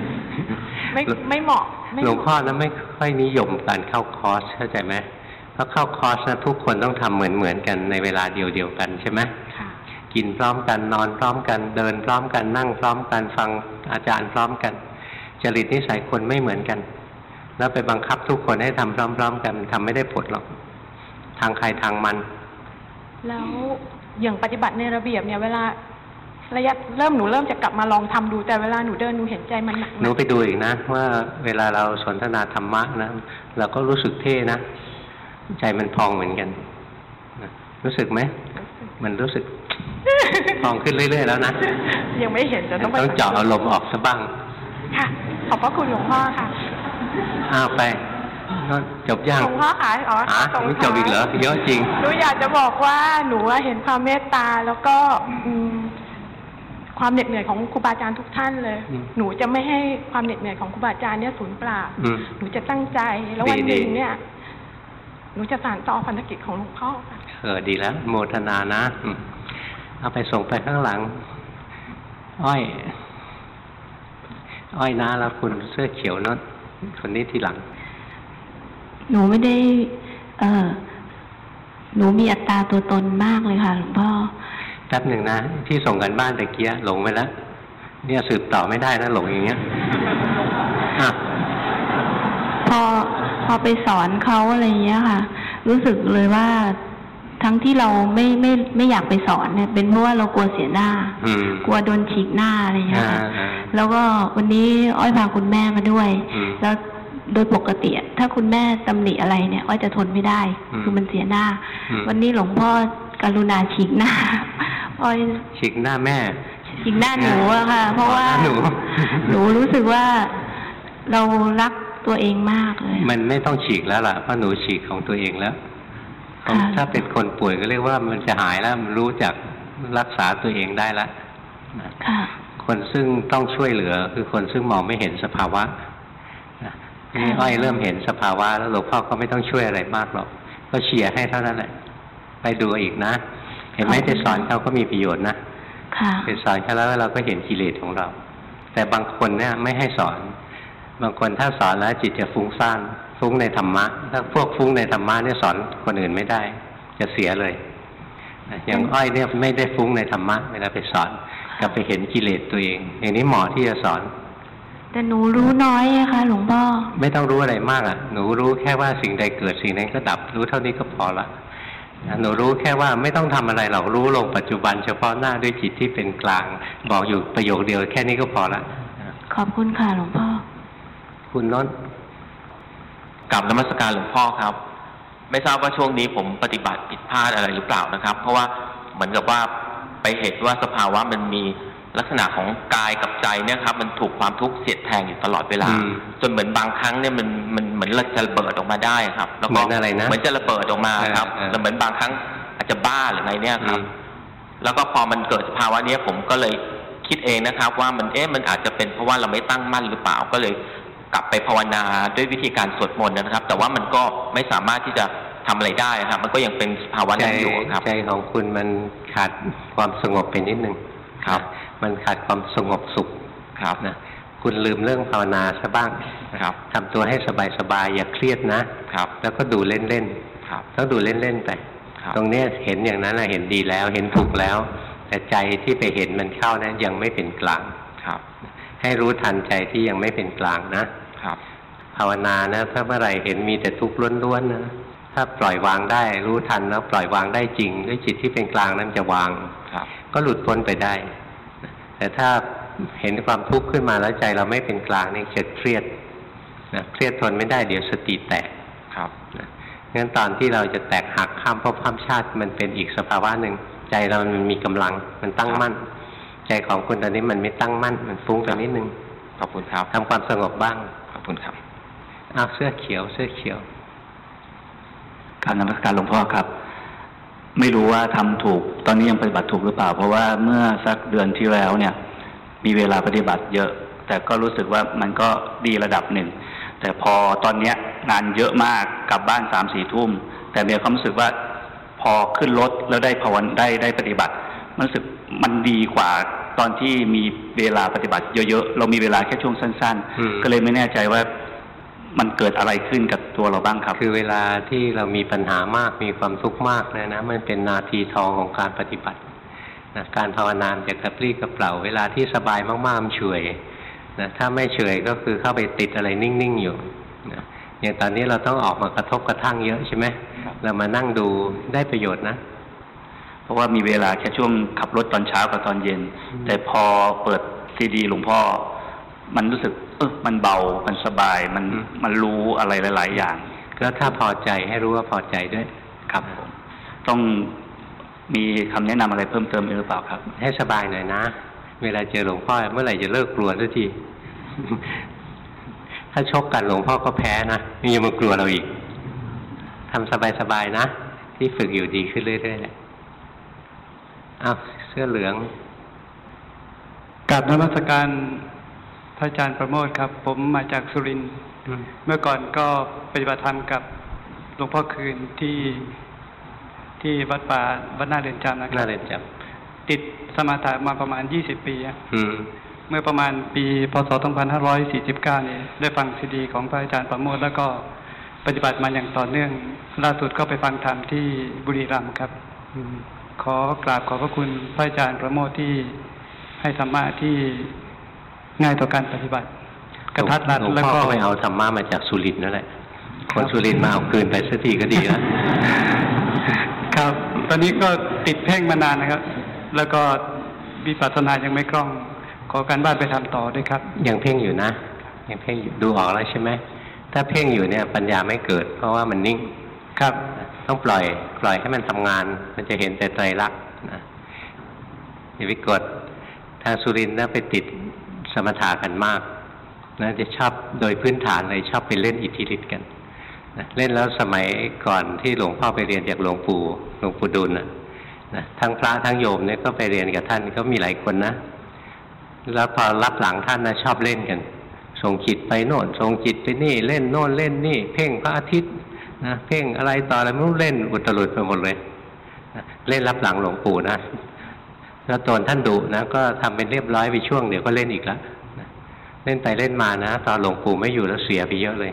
ไม่ไม่เหมาะไม่หลวงเหพ่อมาะนะไม่ค่อยนิยมการเข้าคอร์สเข้าใจไหมเพราะเข้าคอร์สนะทุกคนต้องทำเหมือนเหมือนๆกันในเวลาเดียวเดียวๆกันใช่ไหมค่ะกินพร้อมกันนอนพร้อมกันเดินพร้อมกันนั่งพร้อมกันฟังอาจารย์พร้อมกัน จริตนิสัยคนไม่เหมือนกัน แล้วไปบังคับทุกคนให้ทำพร้อม ๆ กันทำไม่ได้ผลหรอก ทางใครทางมัน แล้วอย่างปฏิบัติในระเบียบเนี่ยเวลาระยะเริ่มหนูเริ่มจะกลับมาลองทำดูแต่เวลาหนูเดินหนูเห็นใจมันหนักหนูไปดูอีกนะ ว่าเวลาเราสนทนาธรรมะนะเราก็รู้สึกเท่นะใจมันพองเหมือนกันนะรู้สึกไหมมันรู้สึกพองขึ้นเรื่อย ๆ แล้วนะยังไม่เห็นจะต้องไปต้องเจาะอารมณ์ออกซะบ้างค่ะขอบพระคุณหลวงพ่อค่ะ อ้าวไปก็จบยังหลวงพ่อค่ะอ๋ออะส่งไม่จบอีกเหรอเยอะจริง หนูอยากจะบอกว่าหนูอะเห็นความเมตตาแล้วก็อืมความเหน็ดเหนื่อยของครูบาอาจารย์ทุกท่านเลย อืมหนูจะไม่ให้ความเหน็ดเหนื่อยของครูบาอาจารย์เนี่ยสูญเปล่า อืมหนูจะตั้งใจแล้ววันดีหนึ่งดีเนี่ย หนูจะสานต่อพันธกิจของหลวงพ่อค่ะ เออดีแล้ว โมทนานะอืมเอาไปส่งไปข้างหลัง อ้อย อ้อยนะแล้วคุณเสื้อเขียวเนอะ คนนี้ทีหลัง หนูไม่ได้ เออหนูมีอัตราตัวตนมากเลยค่ะหลวงพ่อแป๊บหนึ่งนะที่ส่งกันบ้านตะเกียหลงไปแล้วเนี่ยสืบต่อไม่ได้นะหลงอย่างเงี้ยอะพอพอไปสอนเขาอะไรอย่างเงี้ยค่ะ รู้สึกเลยว่า ทั้งที่เราไม่ไม่ไม่อยากไปสอนเนี่ย เป็นเพราะว่าเรากลัวเสียหน้าอืมกลัวโดนฉีกหน้าอะไรอย่างเงี้ยค่ะอ่าอ่าแล้วก็วันนี้อ้อยพาคุณแม่มาด้วยอืมแล้วโดยปกติอะถ้าคุณแม่ตำหนิอะไรเนี่ยอ้อยจะทนไม่ได้อืมคือมันเสียหน้าอืมวันนี้หลวงพ่อกรุณาฉีกหน้าอ้อยฉีกหน้าแม่ฉีกหน้าหนูอะค่ะ เพราะว่าหนูหนูรู้สึกว่าเรารักตัวเองมากเลย มันไม่ต้องฉีกแล้วล่ะเพราะหนูฉีกของตัวเองแล้วค่ะ ถ้าเป็นคนป่วยก็เรียกว่ามันจะหายแล้วมันรู้จักรักษาตัวเองได้แล้วนะค่ะคนซึ่งต้องช่วยเหลือ คือคนซึ่งมองไม่เห็นสภาวะนะนี่อ้อยเริ่มเห็นสภาวะแล้วหลวงพ่อก็ไม่ต้องช่วยอะไรมากหรอกก็เชียร์ให้เท่านั้นแหละไปดูอีกนะ เห็นไหมขอบคุณจะสอนเขาก็มีประโยชน์นะค่ะไปสอนเขาแล้วเราก็เห็นกิเลสของเรา แต่บางคนเนี่ยไม่ให้สอน บางคนถ้าสอนแล้วจิตจะฟุ้งซ่าน ฟุ้งในธรรมะ ถ้าพวกฟุ้งในธรรมะเนี่ยสอนคนอื่นไม่ได้ จะเสียเลยนะอย่างอ้อยเนี่ยไม่ได้ฟุ้งในธรรมะเวลาไปสอนกลับไปเห็นกิเลสตัวเอง อย่างนี้เหมาะที่จะสอน แต่หนูรู้น้อยอะค่ะหลวงพ่อ ไม่ต้องรู้อะไรมากอะ หนูรู้แค่ว่าสิ่งใดเกิดสิ่งนั้นก็ดับ รู้เท่านี้ก็พอละนะหนูรู้แค่ว่าไม่ต้องทำอะไรหรอกรู้ลงปัจจุบันเฉพาะหน้าด้วยจิตที่เป็นกลาง บอกอยู่ประโยคเดียวแค่นี้ก็พอละนะขอบคุณค่ะหลวงพ่อ คุณโน้น กับนมัสการหลวงพ่อครับ ไม่ทราบว่าช่วงนี้ผมปฏิบัติผิดพลาดอะไรหรือเปล่านะครับ เพราะว่าเหมือนกับว่าไปเห็นว่าสภาวะมันมีลักษณะของกายกับใจเนี่ยครับ มันถูกความทุกข์เสียดแทงอยู่ตลอดเวลาอืมจนเหมือนบางครั้งเนี่ยมันมันเหมือนจะระเบิดออกมาได้ครับ แล้วเหก็มือนอะไรนะเหมือนจะระเบิดออกมาครับเออเออแต่เหมือนบางครั้งอาจจะบ้าหรือไงเนี่ยครับอืมแล้วก็พอมันเกิดสภาวะเนี้ยผมก็เลยคิดเองนะครับ ว่ามันเอ๊ะมันอาจจะเป็นเพราะว่าเราไม่ตั้งมั่นหรือเปล่าก็เลย กลับไปภาวนาด้วยวิธีการสวดมนต์นะครับ แต่ว่ามันก็ไม่สามารถที่จะทำอะไรได้ครับ มันก็ยังเป็นสภาวะใจนั้นอยู่ครับใจของคุณมันขาดความสงบไปนิดนึงครับ มันขาดความสงบสุขครับนะคุณลืมเรื่องภาวนาซะบ้างครับทำตัวให้สบายๆอย่าเครียดนะครับ แล้วก็ดูเล่นครับๆต้องดูเล่นๆไปครับตรงเนี้ยเห็นอย่างนั้นนะเห็นดีแล้วเห็นถูกแล้ว แต่ใจที่ไปเห็นมันเข้านะยังไม่เป็นกลางครับ ให้รู้ทันใจที่ยังไม่เป็นกลางนะครับ ภาวนานะถ้าเมื่อไหร่เห็นมีแต่ทุกข์ล้วนๆนะถ้าปล่อยวางได้รู้ทันแล้วปล่อยวางได้จริง ด้วยจิตที่เป็นกลางนั้นจะวางครับก็หลุดพ้นไปได้ แต่ถ้าเห็นความทุกข์ขึ้นมาแล้วใจเราไม่เป็นกลางนี่จะเครียดนะเครียดทนไม่ได้เดี๋ยวสติแตกครับนะงั้นตอนที่เราจะแตกหักข้ามภพข้ามชาติมันเป็นอีกสภาวะหนึ่งใจเรามันมีกำลังมันตั้งมั่น ใจของคุณตอนนี้มันไม่ตั้งมั่น มันฟุ้งไปนิดนึงขอบคุณครับทำความสงบบ้างขอบคุณครับ อ้าวเสื้อเขียว เสื้อเขียวการนมัสการหลวงพ่อครับ ไม่รู้ว่าทำถูก ตอนนี้ยังปฏิบัติถูกหรือเปล่า เพราะว่าเมื่อสักเดือนที่แล้วเนี่ย มีเวลาปฏิบัติเยอะ แต่ก็รู้สึกว่ามันก็ดีระดับหนึ่ง แต่พอตอนเนี้ยงานเยอะมากกลับบ้านสามสี่ทุ่ม แต่มีความรู้สึกว่าพอขึ้นรถแล้วได้ภาวนาได้ได้ปฏิบัติมันรู้สึกมันดีกว่าตอนที่มีเวลาปฏิบัติเยอะๆ เรามีเวลาแค่ช่วงสั้นอืมๆก็เลยไม่แน่ใจว่า มันเกิดอะไรขึ้นกับตัวเราบ้างครับ คือเวลาที่เรามีปัญหามากมีความทุกข์มากเนะนะมันเป็นนาทีทองของการปฏิบัตินะการภาวนาจะกระปรี้กระเปร่า เวลาที่สบายมากๆมันเฉยนะถ้าไม่เฉยก็คือเข้าไปติดอะไรนิ่งๆอยู่นะอย่างตอนนี้เราต้องออกมากระทบกระทั่งเยอะใช่ไหมเรามานั่งดูได้ประโยชน์นะ เพราะว่ามีเวลาแค่ช่วงขับรถตอนเช้ากับตอนเย็น แต่พอเปิดซีดีหลวงพ่อ มันรู้สึกเออ มันเบา มันสบาย มันอืมมันรู้อะไรหลาย ๆ อย่าง ก็ถ้าพอใจให้รู้ว่าพอใจด้วยครับผมต้องมีคำแนะนำอะไรเพิ่มเติมอีกหรือเปล่าครับ ให้สบายหน่อยนะ เวลาเจอหลวงพ่อเมื่อไหร่จะเลิกกลัวสักที ถ้าชกกันหลวงพ่อก็แพ้นะนี่ยังมากลัวเราอีกทำสบายๆนะ ที่ฝึกอยู่ดีขึ้นเรื่อยๆแหละอ้าวเสื้อเหลืองกับนมัสการ พระอาจารย์ประโมทครับ ผมมาจากสุรินทร์อืมเมื่อก่อนก็ปฏิบัติธรรมกับหลวงพ่อคืนที่ที่วัดป่าวัดหน้าเรือนจำนะคน่ารับเรียนจับติดสมาธิมาประมาณ20ปีอะอืมเมื่อประมาณปีพศ2549นี่ได้ฟังซีดี ของพระอาจารย์ประโมทแล้วก็ปฏิบัติมาอย่างต่อเนื่อง ล่าสุดก็ไปฟังธรรมที่บุรีรัมย์ครับอืมขอกราบขอบพระคุณพระอาจารย์ประโมทที่ให้ธรรมะที่ ง่ายต่อการปฏิบัติ กระทัดรัดหลวงแล้วพ่อก็ก็ไปเอาธรรมะมาจากสุรินทร์นั่นแหละคนสุรินทร์มาเอาคืนไปสักทีก็ดีแล้วครับ ตอนนี้ก็ติดเพ่งมานานนะครับ แล้วก็วิปัสสนายังไม่คล่อง ขอการบ้านไปทำต่อด้วยครับ ยังเพ่งอยู่นะยังเพ่งอยู่ดูออกแล้วใช่ไหมถ้าเพ่งอยู่เนี่ยปัญญาไม่เกิด เพราะว่ามันนิ่งครับ ต้องปล่อย ปล่อยให้มันทำงาน มันจะเห็นแต่ไตรลักษณ์นะอย่าไปกดทางสุรินทร์นะไปติด สมถะกันมากนะจะชอบโดยพื้นฐานเลยชอบไปเล่นอิทธิฤทธิ์กันนะเล่นแล้วสมัยก่อนที่หลวงพ่อไปเรียนจากหลวงปู่หลวงปู่ดุลนะนะทั้งพระทั้งโยมเนี่ยก็ไปเรียนกับท่านก็มีหลายคนนะ แล้วพอรับหลังท่านนะชอบเล่นกันส่งจิตไปโน่นส่งจิตไปนี่ เล่นโน่นเล่นนี่ เพ่งพระอาทิตย์นะเพ่งอะไรต่ออะไรไม่รู้เล่นอุตรุดไปหมดเลยนะเล่นรับหลังหลวงปู่นะ แล้วตอนท่านดุนะ ก็ทำเป็นเรียบร้อยไปช่วงเดี๋ยวก็เล่นอีกแล้วเล่นไปเล่นมานะ ตอนหลวงปู่ไม่อยู่แล้วเสียไปเยอะเลย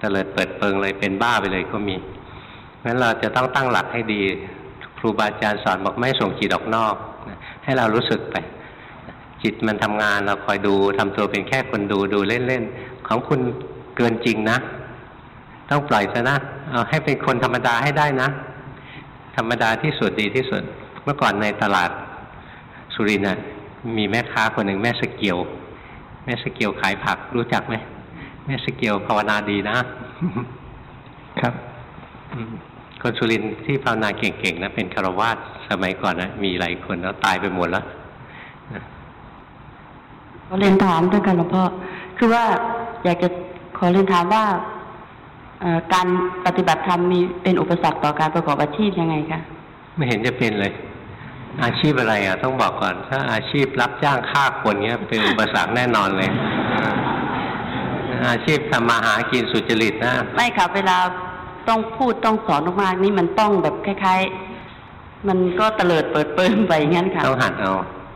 ตะเลิดเปิดเปิงเลยเป็นบ้าไปเลยก็มีงั้นเราจะต้องตั้งหลักให้ดี ครูบาอาจารย์สอนบอกไม่ส่งจิตออกนอก ให้เรารู้สึกไป จิตมันทำงานเราคอยดูทำตัวเป็นแค่คนดูดูเล่นๆของคุณเกินจริงนะ ต้องปล่อยซะนะเอาให้เป็นคนธรรมดาให้ได้นะ ธรรมดาที่สุดดีที่สุด เมื่อก่อนในตลาด สุรินทร์น่ะมีแม่ค้าคนหนึ่งแม่สเกียว แม่สเกียวขายผักรู้จักไหมแม่สเกียวภาวนาดีนะ ครับอืมคนสุรินทร์ที่ภาวนาเก่งๆนะเป็นคารวาสสมัยก่อนนะมีหลายคนแล้วตายไปหมดแล้วนะขอเรียนถามด้วยกันหลวงพ่อคือว่าอยากจะขอเรียนถามว่าเอ่อการปฏิบัติธรรมมีเป็นอุปสรรคต่อการประกอบอาชีพยังไงคะไม่เห็นจะเป็นเลย อาชีพอะไรอะต้องบอกก่อน ถ้าอาชีพรับจ้างฆ่าคนเงี้ยเป็นอุปสรรคแน่นอนเลย อาชีพทำมาหากินสุจริตนะ ไม่ค่ะเวลาต้องพูดต้องสอนมากๆนี่มันต้องแบบคล้ายๆ มันก็เตลิดเปิดเปิงไปอย่างนั้นค่ะต้องหัดเอา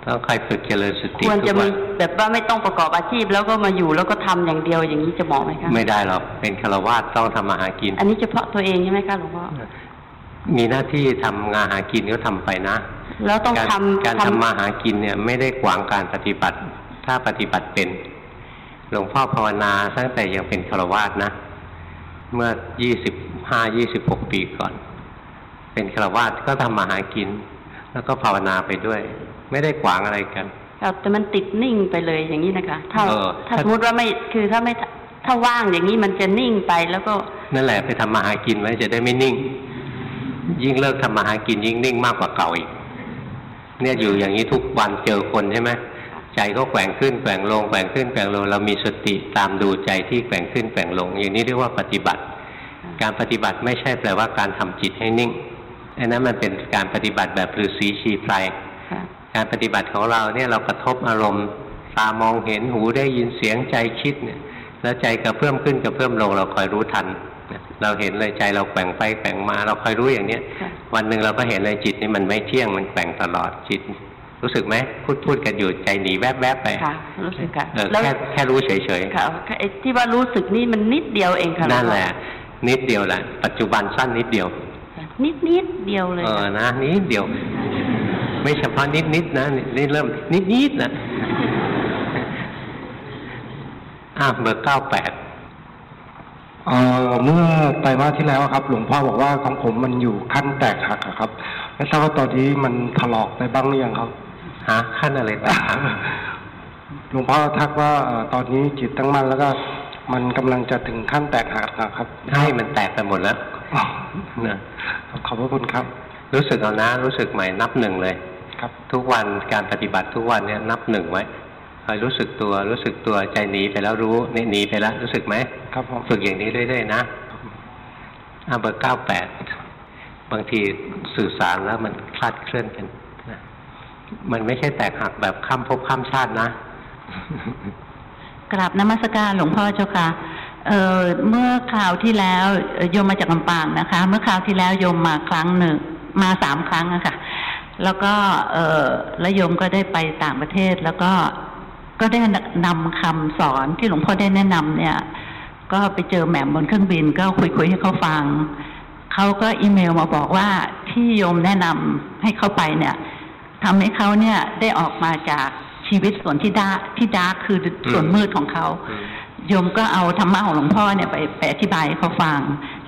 ต้องคอยฝึกเจริญสติควรทุจะกวัมีนแบบว่าไม่ต้องประกอบอาชีพ แล้วก็มาอยู่แล้วก็ทำอย่างเดียวอย่างนี้จะเหมาะไหมคะไม่ได้หรอกเป็นคารวาสต้องทำมาหากิน อันนี้เฉพาะตัวเองใช่ไหมคะหลวงพ่อ มีหน้าที่ทำงานหากินก็ทำไปนะ แล้วต้องการทำการทำทำมาหากินเนี่ยไม่ได้ขวางการปฏิบัติ ถ้าปฏิบัติเป็น หลวงพ่อภาวนาตั้งแต่ยังเป็นคารวาสนะ เมื่อยี่สิบห้ายี่สิบหกปีก่อน เป็นคารวาสก็ทำมาหากิน แล้วก็ภาวนาไปด้วย ไม่ได้ขวางอะไรกันครับแต่มันติดนิ่งไปเลยอย่างนี้นะคะถ้าเออถ้าถ้าสมมติว่าไม่คือถ้าไม่ถ้าว่างอย่างนี้มันจะนิ่งไปแล้วก็นั่นแหละไปทำมาหากินไว้จะได้ไม่นิ่ง ยิ่งเลิกทำมาหากินยิ่งนิ่งมากกว่าเก่าอีก เนี่ยอยู่อย่างนี้ทุกวันเจอคนใช่ไหมใจก็แกว่งขึ้นแกว่งลงแกว่งขึ้นแกว่งลงเรามีสติตามดูใจที่แกว่งขึ้นแกว่งลง อย่างนี้เรียกว่าปฏิบัติ การปฏิบัติไม่ใช่แปลว่าการทำจิตให้นิ่งอันนั้นมันเป็นการปฏิบัติแบบฤาษีชีไพรการปฏิบัติของเราเนี่ยเรากระทบอารมณ์ตามองเห็นหูได้ยินเสียงใจคิดเนี่ยแล้วใจกระเพื่อมขึ้นกระเพื่อมลงเราคอยรู้ทัน เราเห็นเลยใจเราแกว่งไปแกว่งมา เราคอยรู้อย่างเนี้ยค่ะวันหนึ่งเราก็เห็นเลยจิตนี่มันไม่เที่ยงมันแกว่งตลอดจิต รู้สึกไหมพูดพูดกันอยู่ใจหนีแวบๆบไปค่ะรู้สึกค่ะเออแล้วแค่แค่รู้เฉยค่ะไอ้ที่ว่ารู้สึกนี่มันนิดเดียวเองค่ะๆนั่นแหละนิดเดียวแหละปัจจุบันสั้นนิดเดียว นิดนิดเดียวเลยเออค่ะนะนิดเดียว ไม่เฉพาะนิดนิดๆนะนี่เริ่มนิดนิดๆนะอะเบอร์เก้าแปด เอ่อเมื่อไตรมาสที่แล้วครับ หลวงพ่อบอกว่าของผมมันอยู่ขั้นแตกหักอะครับไม่ทราบว่าตอนนี้มันถลอกไปบ้างหรือยังครับฮะขั้นอะไรแตกหักหลวงพ่อทักว่าเอ่อตอนนี้จิตตั้งมั่นแล้วก็มันกำลังจะถึงขั้นแตกหักนะครับใช่มันแตกไปหมดแล้วนะขอบพระคุณครับ รู้สึกเอานะ รู้สึกใหม่นับหนึ่งเลย ครับ ทุกวันการปฏิบัติทุกวันเนี่ยนับหนึ่งไว้คอยรู้สึกตัวรู้สึกตัวใจหนีไปแล้วรู้นี่หนีไปแล้วรู้สึกไหม ครับผมฝึกอย่างนี้เรื่อยๆนะอ่าเบอร์เก้าแปดบางทีสื่อสารแล้วมันคลาดเคลื่อนกันนะมันไม่ใช่แตกหักแบบข้ามภพข้ามชาตินะ กราบนมัสการหลวงพ่อเจ้าค่ะเอ่อเมื่อคราวที่แล้วเอ่อโยมมาจากลำปางนะคะ เมื่อคราวที่แล้วโยมมาครั้งหนึ่งมาสามครั้งอะค่ะ แล้วก็เอ่อแล้วโยมก็ได้ไปต่างประเทศแล้วก็ก็ได้นำคำสอนที่หลวงพ่อได้แนะนำเนี่ย ก็ไปเจอแหม่มบนเครื่องบินก็คุยคุยๆให้เขาฟัง เขาก็อีเมลมาบอกว่าที่โยมแนะนำให้เขาไปเนี่ยทำให้เขาเนี่ยได้ออกมาจากชีวิตส่วนที่ดาที่ดาร์กคือส่วนมืดของเขาโยมก็เอาธรรมะของหลวงพ่อเนี่ยไปไปอธิบายให้เขาฟัง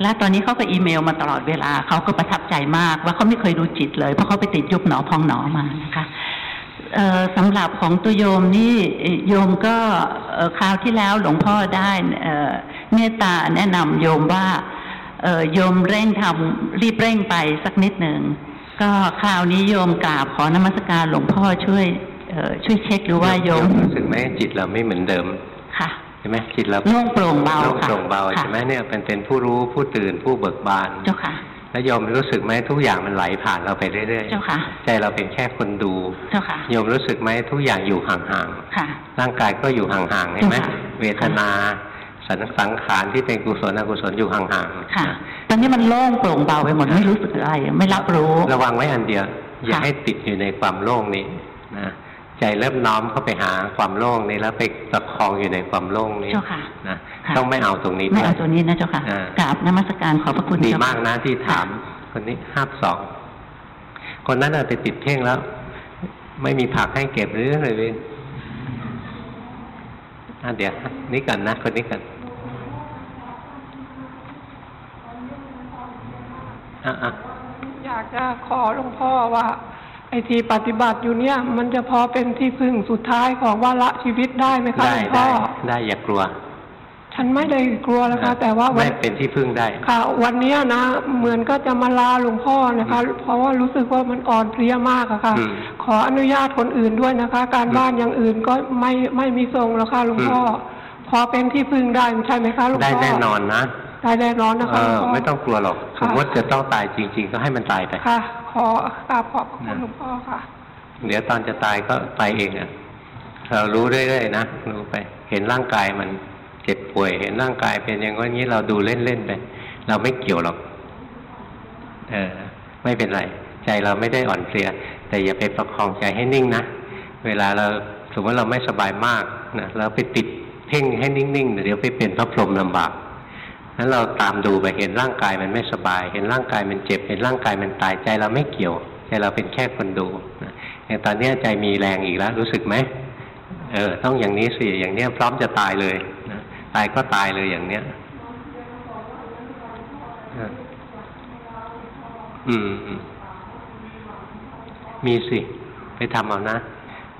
และตอนนี้เขาก็อีเมลมาตลอดเวลาเขาก็ประทับใจมากว่าเขาไม่เคยดูจิตเลยเพราะเขาไปติดยุบหนอพองหนอมานะคะเอ่อ สำหรับของตัวโยมนี่โยมก็เอ่อคราวที่แล้วหลวงพ่อได้เอ่อเมตตาแนะนำโยมว่าเอ่อโยมเร่งทำรีบเร่งไปสักนิดหนึ่งก็คราวนี้โยมกราบขอนมัสการหลวงพ่อช่วยเอ่อช่วยเช็คดูว่าโยมรู้สึกไหมจิตเราไม่เหมือนเดิมค่ะใช่ไหมจิตเราโล่งโปร่งเบาโล่งค่ะโปร่งเบาค่ะใช่ไหมเนี่ยเป็นเป็นผู้รู้ผู้ตื่นผู้เบิกบานเจ้าค่ะ แล้วโยมรู้สึกไหมทุกอย่างมันไหลผ่านเราไปเรื่อยเจ้าค่ะๆใจเราเป็นแค่คนดูเจ้าค่ะโยมรู้สึกไหมทุกอย่างอยู่ห่างค่ะๆร่างกายก็อยู่ห่างๆเห็นไหมเจ้าค่ะเวทนาสังสังขารที่เป็นกุศลอกุศลอยู่ห่างๆค่ะ ตอนนี้มันโล่งโปร่งเบาไปหมดไม่รู้สึกอะไร ไม่รับรู้ ระวังไว้อันเดียว อย่าค่ะให้ติดอยู่ในความโล่งนี้นะ ใจเริ่มน้อมเข้าไปหาความโล่งนี้แล้วไปประคองอยู่ในความโล่งนี้เจ้าค่ะนะค่ะต้องไม่เอาตรงนี้ไม่ด้วเอายตัวนี้นะเจ้าค่ะอ่ากราบนมัสการขอบพระคุณดีเจ้ค่ะมากนะที่ถาม คนนี้ห้าสองคนนั้นอาจไปติดเพ่งแล้ว ไม่มีผักให้เก็บหรืออะไรเลยอะเดี๋ยวนี่กันนะคนนี้กันอะอะอยากจะขอหลวงพ่อว่า ไอ้ที่ปฏิบัติอยู่เนี่ย มันจะพอเป็นที่พึ่งสุดท้ายของวาระชีวิตได้ไหมคะหได้ลวงพ่ได้อได้อย่ากลัว ฉันไม่ได้กลัวนะคะ แต่ว่าวัไม่นเป็นที่พึ่งได้ ค่ะ วันเนี้ยนะเหมือนก็จะมาลาหลวงพ่อนะคะ เพราะว่ารู้สึกว่ามันอ่อนเพลียมากอะค่ะอืมขออนุญาตคนอื่นด้วยนะคะ การบ้านอย่างอื่นก็ไม่ไม่มีทรงแล้วค่ะหลวงพ่ออพอเป็นที่พึ่งได้ใช่ไหมคะหลวงพ่อได้แน่นอนนะได้แน่นอนนะเอคะหลวองพ่อไม่ต้องกลัวหรอกสค่ะมมติจะต้องตายจริง ๆ ก็ให้มันตายไปค่ะ ขอกราบขอบคุณหลวงพ่อค่ะ เดี๋ยวตอนจะตายก็ไปเองอะเรารู้เรื่อยๆนะรู้ไป เห็นร่างกายมันเจ็บป่วย เห็นร่างกายเป็นอย่างนี้เราดูเล่นๆไปเราไม่เกี่ยวหรอก เออ ไม่เป็นไร ใจเราไม่ได้อ่อนเพลีย แต่อย่าไปประคองใจให้นิ่งนะเวลาเราสมมติเราไม่สบายมากนะเราไปติดเพ่งให้นิ่งๆเดี๋ยวไปเป็นพระพรหมลำบาก นั้นเราตามดูไปเห็นร่างกายมันไม่สบาย เห็นร่างกายมันเจ็บ เห็นร่างกายมันตายใจเราไม่เกี่ยวใจเราเป็นแค่คนดูอย่างตอนนี้ใจมีแรงอีกแล้วรู้สึกไหมเออต้องอย่างนี้สิอย่างเนี้ยพร้อมจะตายเลยตายก็ตายเลยอย่างเนี้ยอืมมีสิ ไปทำเอานะ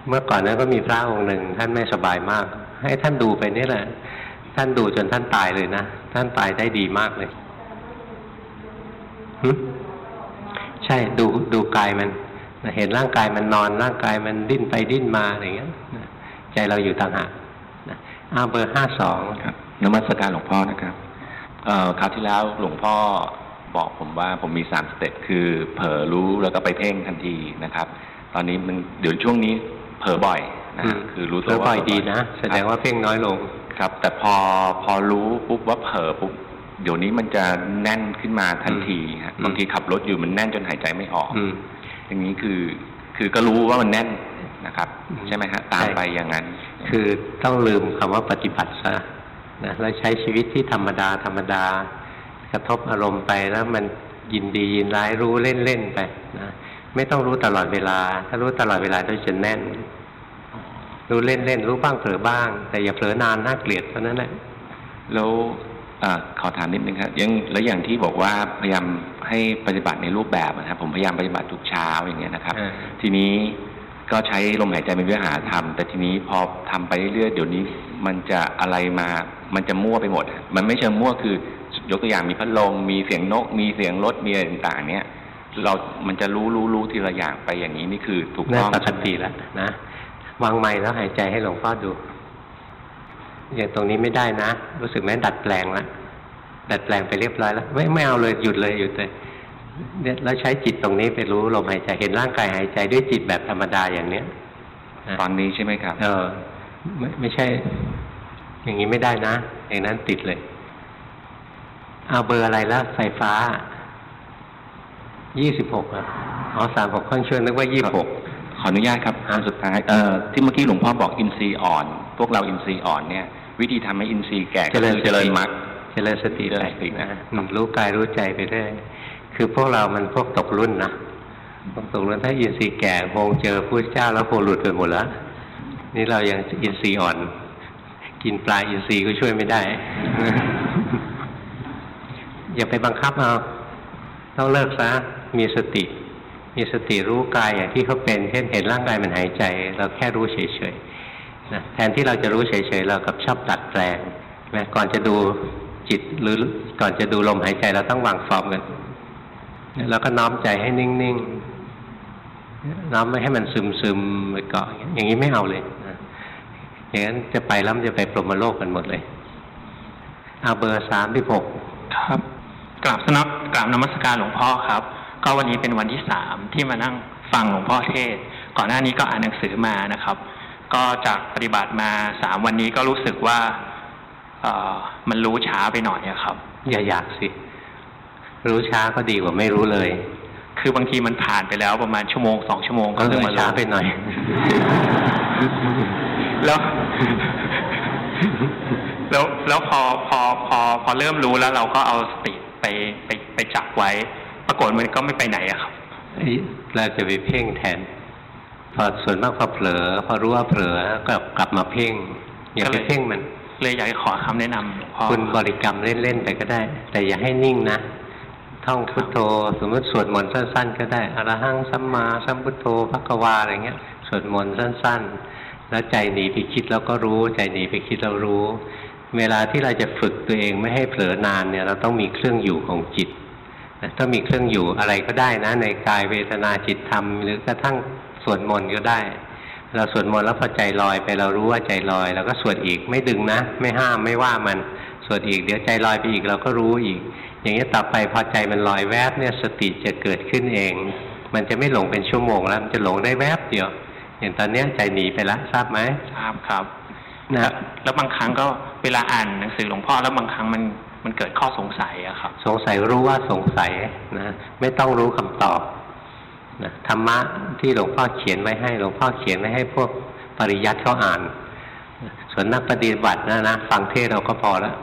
เมื่อก่อนนั้นก็มีพระองค์หนึ่งท่านไม่สบายมาก ให้ท่านดูไปนี่แหละ ท่านดูจนท่านตายเลยนะ ท่านตายได้ดีมากเลยใช่ดูดูกายมันเห็นร่างกายมันนอน ร่างกายมันดิ้นไปดิ้นมาอะไรอย่างเงี้ยใจเราอยู่ต่างหากอ้าเบอร์ห้าสองครับนมัสการหลวงพ่อนะครับเอ่อคราวที่แล้วหลวงพ่อบอกผมว่าผมมีสามสเต็ปคือ เผลอรู้แล้วก็ไปเพ่งทันทีนะครับ ตอนนี้มันเดี๋ยวช่วงนี้เผลอบ่อย คือรู้ตัวเผลอว่าบ่อยเผลดีนะ แสดงว่าเพ่งน้อยลงครับ แต่พอพอรู้ปุ๊บว่าเผลอปุ๊บเดี๋ยวนี้มันจะแน่นขึ้นมาทันทีฮะอืมบางทีขับรถอยู่มันแน่นจนหายใจไม่ออกอืมอย่างนี้คือ คือก็รู้ว่ามันแน่นนะครับ ใช่ไหมฮะตามไปอย่างนั้น คือต้องลืมคำว่าปฏิบัติซะนะแล้วใช้ชีวิตที่ธรรมดาธรรมดา กระทบอารมณ์ไปแล้วมันยินดียินร้ายรู้เล่นเล่นๆไปนะไม่ต้องรู้ตลอดเวลา ถ้ารู้ตลอดเวลาจะจะแน่น รู้เล่นเล่นๆรู้บ้างเผลอบ้าง แต่อย่าเผลอนานน่าเกลียดเท่านั้นแหละแล้วอาขอถามนิดนึงครับยังแล้วอย่างที่บอกว่าพยายามให้ให้ปฏิบัติในรูปแบบนะครับ ผมพยายามปฏิบัติทุกเช้าอย่างเงี้ยนะครับเออทีนี้ก็ใช้ลมหายใจเป็นวิหารธรรมแต่ทีนี้พอทำไปเรื่อยๆเดี๋ยวนี้มันจะอะไรมา มันจะมั่วไปหมดอะมันไม่เชิงมั่วคือยกตัวอย่างมีพัดลมมีเสียงนก มีเสียงรถมีอะไรต่างๆ เนี้ยเรา มันจะรู้รู้รู้ทีละอย่างไปอย่างนี้นี่คือถูกนั่ต้นองปกติแล้วนะ วางไม้แล้วหายใจให้หลวงพ่อดู อย่างตรงนี้ไม่ได้นะ รู้สึกไหมดัดแปลงแล้วดัดแปลงไปเรียบร้อยแล้ว ไม่ไม่เอาเลยหยุดเลยหยุดเลยเนี่ยแล้วใช้จิตตรงนี้ไปรู้ลมหายใจเห็นร่างกายหายใจด้วยจิตแบบธรรมดาอย่างเนี้ยตอนนี้ใช่ไหมครับ เออ ไม่ไม่ใช่ อย่างนี้ไม่ได้นะอย่างนั้นติดเลย เอาเบอร์อะไรแล้วไฟฟ้ายี่สิบหกอะอ๋อสามหกข้างเชื่อนึกว่ายี่สิบหก ขออนุญาตครับอันสุดท้ายเอ่อที่เมื่อกี้หลวงพ่อบอกอินทรีย์อ่อน พวกเราอินทรีย์อ่อนเนี่ย วิธีทำให้อินทรีย์แก่ก็คือเจริญมรรคเจริญสติเจริไปญสตินะอืมรู้กายรู้ใจไปเรื่อยคือพวกเรามันพวกตกรุ่นนะพวกตกรุ่นถ้าอินทรีย์แก่คงเจอผู้เจ้าแล้วคงหลุดไปหมดแล้วนี่เรายังอินทรีย์อ่อน กินปลาอินทรีย์ก็ช่วยไม่ได้ อย่าไปบังคับเอาต้องเลิกซะมีสติ มีสติรู้กายอย่างที่เขาเป็น เช่นเห็นร่างกายมันหายใจ เราแค่รู้เฉยๆนะแทนที่เราจะรู้เฉยๆเรากับชอบตัดแปลงนะก่อนจะดูจิตหรือก่อนจะดูลมหายใจเราต้องวางฟอร์มกันแล้วก็น้อมใจให้นิ่งๆน้อมไม่ให้มันซึมๆไปเกาะอย่างนี้ไม่เอาเลยนะอย่างนั้นจะไปแล้วมันจะไปปรมโลกกันหมดเลยเอาเบอร์สามที่หกครับกราบสนับกราบนมัสการหลวงพ่อครับ ก็วันนี้เป็นวันที่สามที่มานั่งฟังหลวงพ่อเทศน์ก่อนหน้านี้ก็อ่านหนังสือมานะครับ ก็จากปฏิบัติมาสามวันนี้ก็รู้สึกว่าเอ่อมันรู้ช้าไปหน่อยอะครับ อย่าอยากสิ รู้ช้าก็ดีกว่าไม่รู้เลย คือบางทีมันผ่านไปแล้วประมาณชั่วโมงสองชั่วโมงก็ก็เลเพิ่งยมาช้ารู้ไปหน่อย แล้วแล้วแล้วพอพอพอพอเริ่มรู้แล้วเราก็เอาสติไปไปไปจับไว้ ปรากฏมันก็ไม่ไปไหนอะครับเราจะไปเพ่งแทน พอส่วนมากพอเผลอ พอรู้ว่าเผลอก็กลับมาเพ่งอย่าไปเพ่งมัน เลยอยากจะขอคำแนะนำหลวงพ่อคุณบริกรรมเล่นๆไปก็ได้ แต่อย่าให้นิ่งนะท่องพุทโธ สมมติสวดมนต์สั้น ๆ ก็ได้อรหังสัมมาสัมพุทโธพระกวาอะไรเงี้ยสวดมนต์สั้น ๆ แล้วใจหนีไปคิดแล้วก็รู้ ใจหนีไปคิดเรารู้ เวลาที่เราจะฝึกตัวเองไม่ให้เผลอนานเนี่ย เราต้องมีเครื่องอยู่ของจิตนะ ต้องมีเครื่องอยู่อะไรก็ได้นะ ในกายเวทนาจิตธรรม หรือกระทั่งสวดมนต์ก็ได้ เราสวดมนต์แล้วพอใจลอยไปเรารู้ว่าใจลอยเราก็สวดอีกไม่ดึงนะ ไม่ห้ามไม่ว่ามันสวดอีก เดี๋ยวใจลอยไปอีกเราก็รู้อีก อย่างนี้ต่อไปพอใจมันลอยแวบเนี่ยสติจะเกิดขึ้นเอง มันจะไม่หลงเป็นชั่วโมงแล้วมันจะหลงได้แวบเดียวอย่างตอนเนี้ยใจหนีไปแล้วทราบไหมทราบครับนะแล้วบางครั้งก็เวลาอ่านหนังสือหลวงพ่อแล้วบางครั้งมัน มันเกิดข้อสงสัยอะครับ สงสัยรู้ว่าสงสัยนะไม่ต้องรู้คำตอบนะธรรมะที่หลวงพ่อเขียนไว้ให้หลวงพ่อเขียนไว้ให้พวกปริยัติเขาอ่าน ส่วนนักปฏิบัตินะนะฟังเทศเราก็พอแล้ว